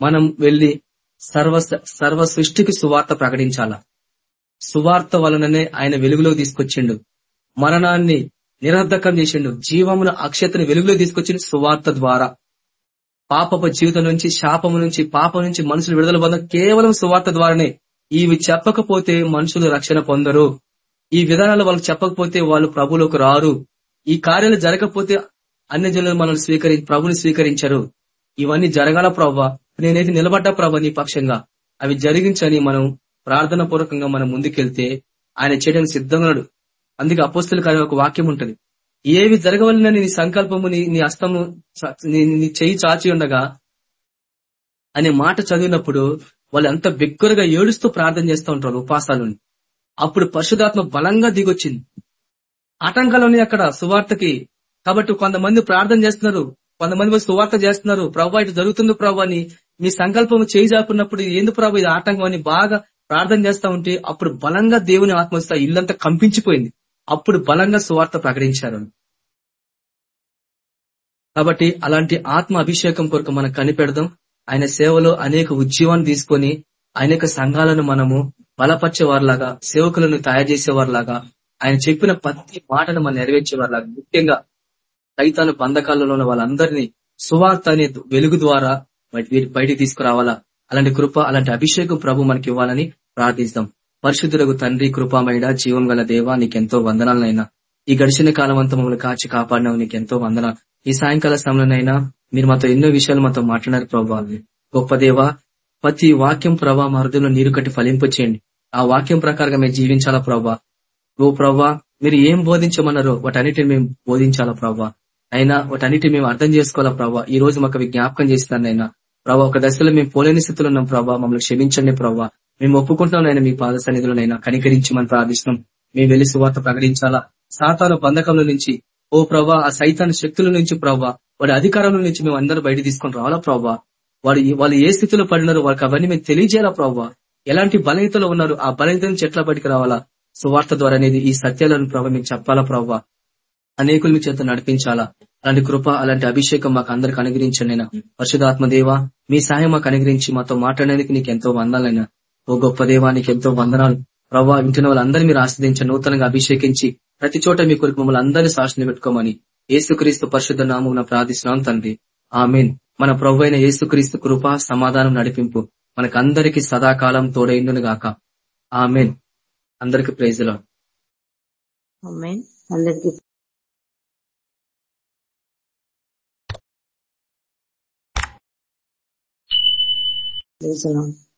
S4: మనం వెళ్ళి సర్వ సర్వ సృష్టికి సువార్త ప్రకటించాల? సువార్త వలననే ఆయన వెలుగులో తీసుకొచ్చిండు. మరణాన్ని నిరర్ధకం చేసిండు. జీవమున అక్షతను వెలుగులో తీసుకొచ్చిండు సువార్త ద్వారా. పాపపు జీవితం నుంచి శాపము నుంచి పాపం నుంచి మనుషులు విడుదల పొందడం కేవలం సువార్త ద్వారానే ఇవి చెప్పకపోతే మనుషులు రక్షణ పొందరు. ఈ విధానాలు వాళ్ళు చెప్పకపోతే వాళ్ళు ప్రభులోకి రారు. ఈ కార్యాలు జరగకపోతే అన్ని జనులు మనల్ని స్వీకరి ప్రభుని స్వీకరించరు. ఇవన్నీ జరగాల ప్రభావ నేనైతే నిలబడ్డా ప్రభా నీ పక్షంగా. అవి జరిగించని మనం ప్రార్థన పూర్వకంగా మనం ముందుకెళ్తే ఆయన చేయడానికి సిద్ధంగా ఉన్నాడు. అందుకే అపోస్తుల కార్యం ఒక వాక్యం ఉంటది. ఏవి జరగవలనని నీ సంకల్పము నీ అస్తము నీ చెయ్యి చాచి ఉండగా అనే మాట చదివినప్పుడు వాళ్ళు ఎంత బిగ్గరగా ఏడుస్తూ ప్రార్థన చేస్తూ ఉంటారు ఉపాసాలని అప్పుడు పరిశుధాత్మ బలంగా దిగొచ్చింది. ఆటంకాలు అక్కడ సువార్తకి కాబట్టి కొంతమంది ప్రార్థన చేస్తున్నారు కొంతమంది సువార్త చేస్తున్నారు ప్రభా ఇటు జరుగుతుంది ప్రభు అని మీ సంకల్పం చేయి జాపున్నప్పుడు ఎందుకు ప్రభు ఇది ఆటంకం అని బాగా ప్రార్థన చేస్తా ఉంటే అప్పుడు బలంగా దేవుని ఆత్మస్థ ఇల్లంతా కంపించిపోయింది. అప్పుడు బలంగా సువార్త ప్రకటించారు. కాబట్టి అలాంటి ఆత్మ అభిషేకం కొరకు మనం కనిపెడదాం. ఆయన సేవలో అనేక ఉద్యమాన్ని తీసుకొని అనేక సంఘాలను మనము బలపరిచేవారిలాగా సేవకులను తయారు చేసేవారిలాగా ఆయన చెప్పిన ప్రతి మాటను మనం నెరవేర్చేవారిలాగా ముఖ్యంగా సైతాను బంధకాలలో ఉన్న వాళ్ళందరినీ సువార్త అనే వెలుగు ద్వారా వీరి బయటికి తీసుకురావాలా? అలాంటి కృప అలాంటి అభిషేకం ప్రభు మనకి ఇవ్వాలని ప్రార్థిస్తాం. పరిశుద్ధులకు తండ్రి కృపామయుడ జీవం గల దేవా నీకెంతో వందనాలనైనా. ఈ గడిచిన కాలం అంతా మమ్మల్ని కాచి కాపాడినావు నీకెంతో వందనాలు. ఈ సాయంకాల సమయంలోనైనా మీరు మాతో ఎన్నో విషయాలు మాతో మాట్లాడారు ప్రభావ గొప్ప దేవ ప్రతి వాక్యం ప్రభా మా హృదయంలో నీరు కట్టి ఫలింపు చేయండి. ఆ వాక్యం ప్రకారంగా మేము జీవించాలా ప్రభా? ఓ ప్రభా మీరు ఏం బోధించమన్నారో వాటన్నిటిని మేము బోధించాలా ప్రభా? అయినా వాటన్నిటిని మేము అర్థం చేసుకోవాలా ప్రభా? ఈ రోజు మాకు జ్ఞాపకం చేస్తాను అయినా ప్రభా ఒక దశలో మేము పోలేని స్థితిలో ఉన్నాం ప్రభా. మమ్మల్ని క్షమించండి ప్రభా. మేము ఒప్పుకుంటున్నాం నాయన మీ పాద కనికరించి కనికరించమని ప్రార్థిస్తున్నాం. మేము వెళ్ళి సువార్త ప్రకటించాలా? సాతాను బంధకంలో నుంచి ఓ ప్రభా ఆ సైతాన్ శక్తుల నుంచి ప్రభా వాడి అధికారంలో నుంచి మేము అందరూ బయట తీసుకొని రావాలా ప్రభా వాడు వాళ్ళు ఏ స్థితిలో పడినారో వాళ్ళకి అవన్నీ మేము తెలియజేయాలా ప్రభా ఎలాంటి బలహీతలో ఉన్నారు? ఆ బలహీత నుంచి ఎట్లా రావాలా? సువార్త ద్వారా అనేది ఈ సత్యాలను ప్రభావ మీకు చెప్పాలా ప్రభావ అనేకులు మీ చేత నడిపించాలా? అలాంటి కృప అలాంటి అభిషేకం మాకు అందరికి అనుగ్రహించండి అయినా పరిశుధాత్మ దేవ మీ సహాయం మాకు అనుగ్రహించి మాతో మాట్లాడడానికి నీకు ఎంతో వందాలైనా ఓ గొప్ప దేవానికి ఎంతో వందనాలు. ప్రభావ వింటున్న వాళ్ళందరినీ మీరు ఆస్వాదించి నూతనంగా అభిషేకించి ప్రతి చోట మీ కొరకు మమ్మల్ని అందరినీ సాక్షిని పెట్టుకోమని ఏసుక్రీస్తు పరిశుద్ధ నామం ప్రార్థిస్తున్నాం తండ్రి. ఆమెన్. మన ప్రభు అయిన ఏసుక్రీస్తు కృప సమాధానం నడిపింపు మనకందరికీ సదాకాలం తోడైండును గాక. ఆమెన్. అందరికి ప్రైజ్లో
S1: అందరికీ ప్రైజ్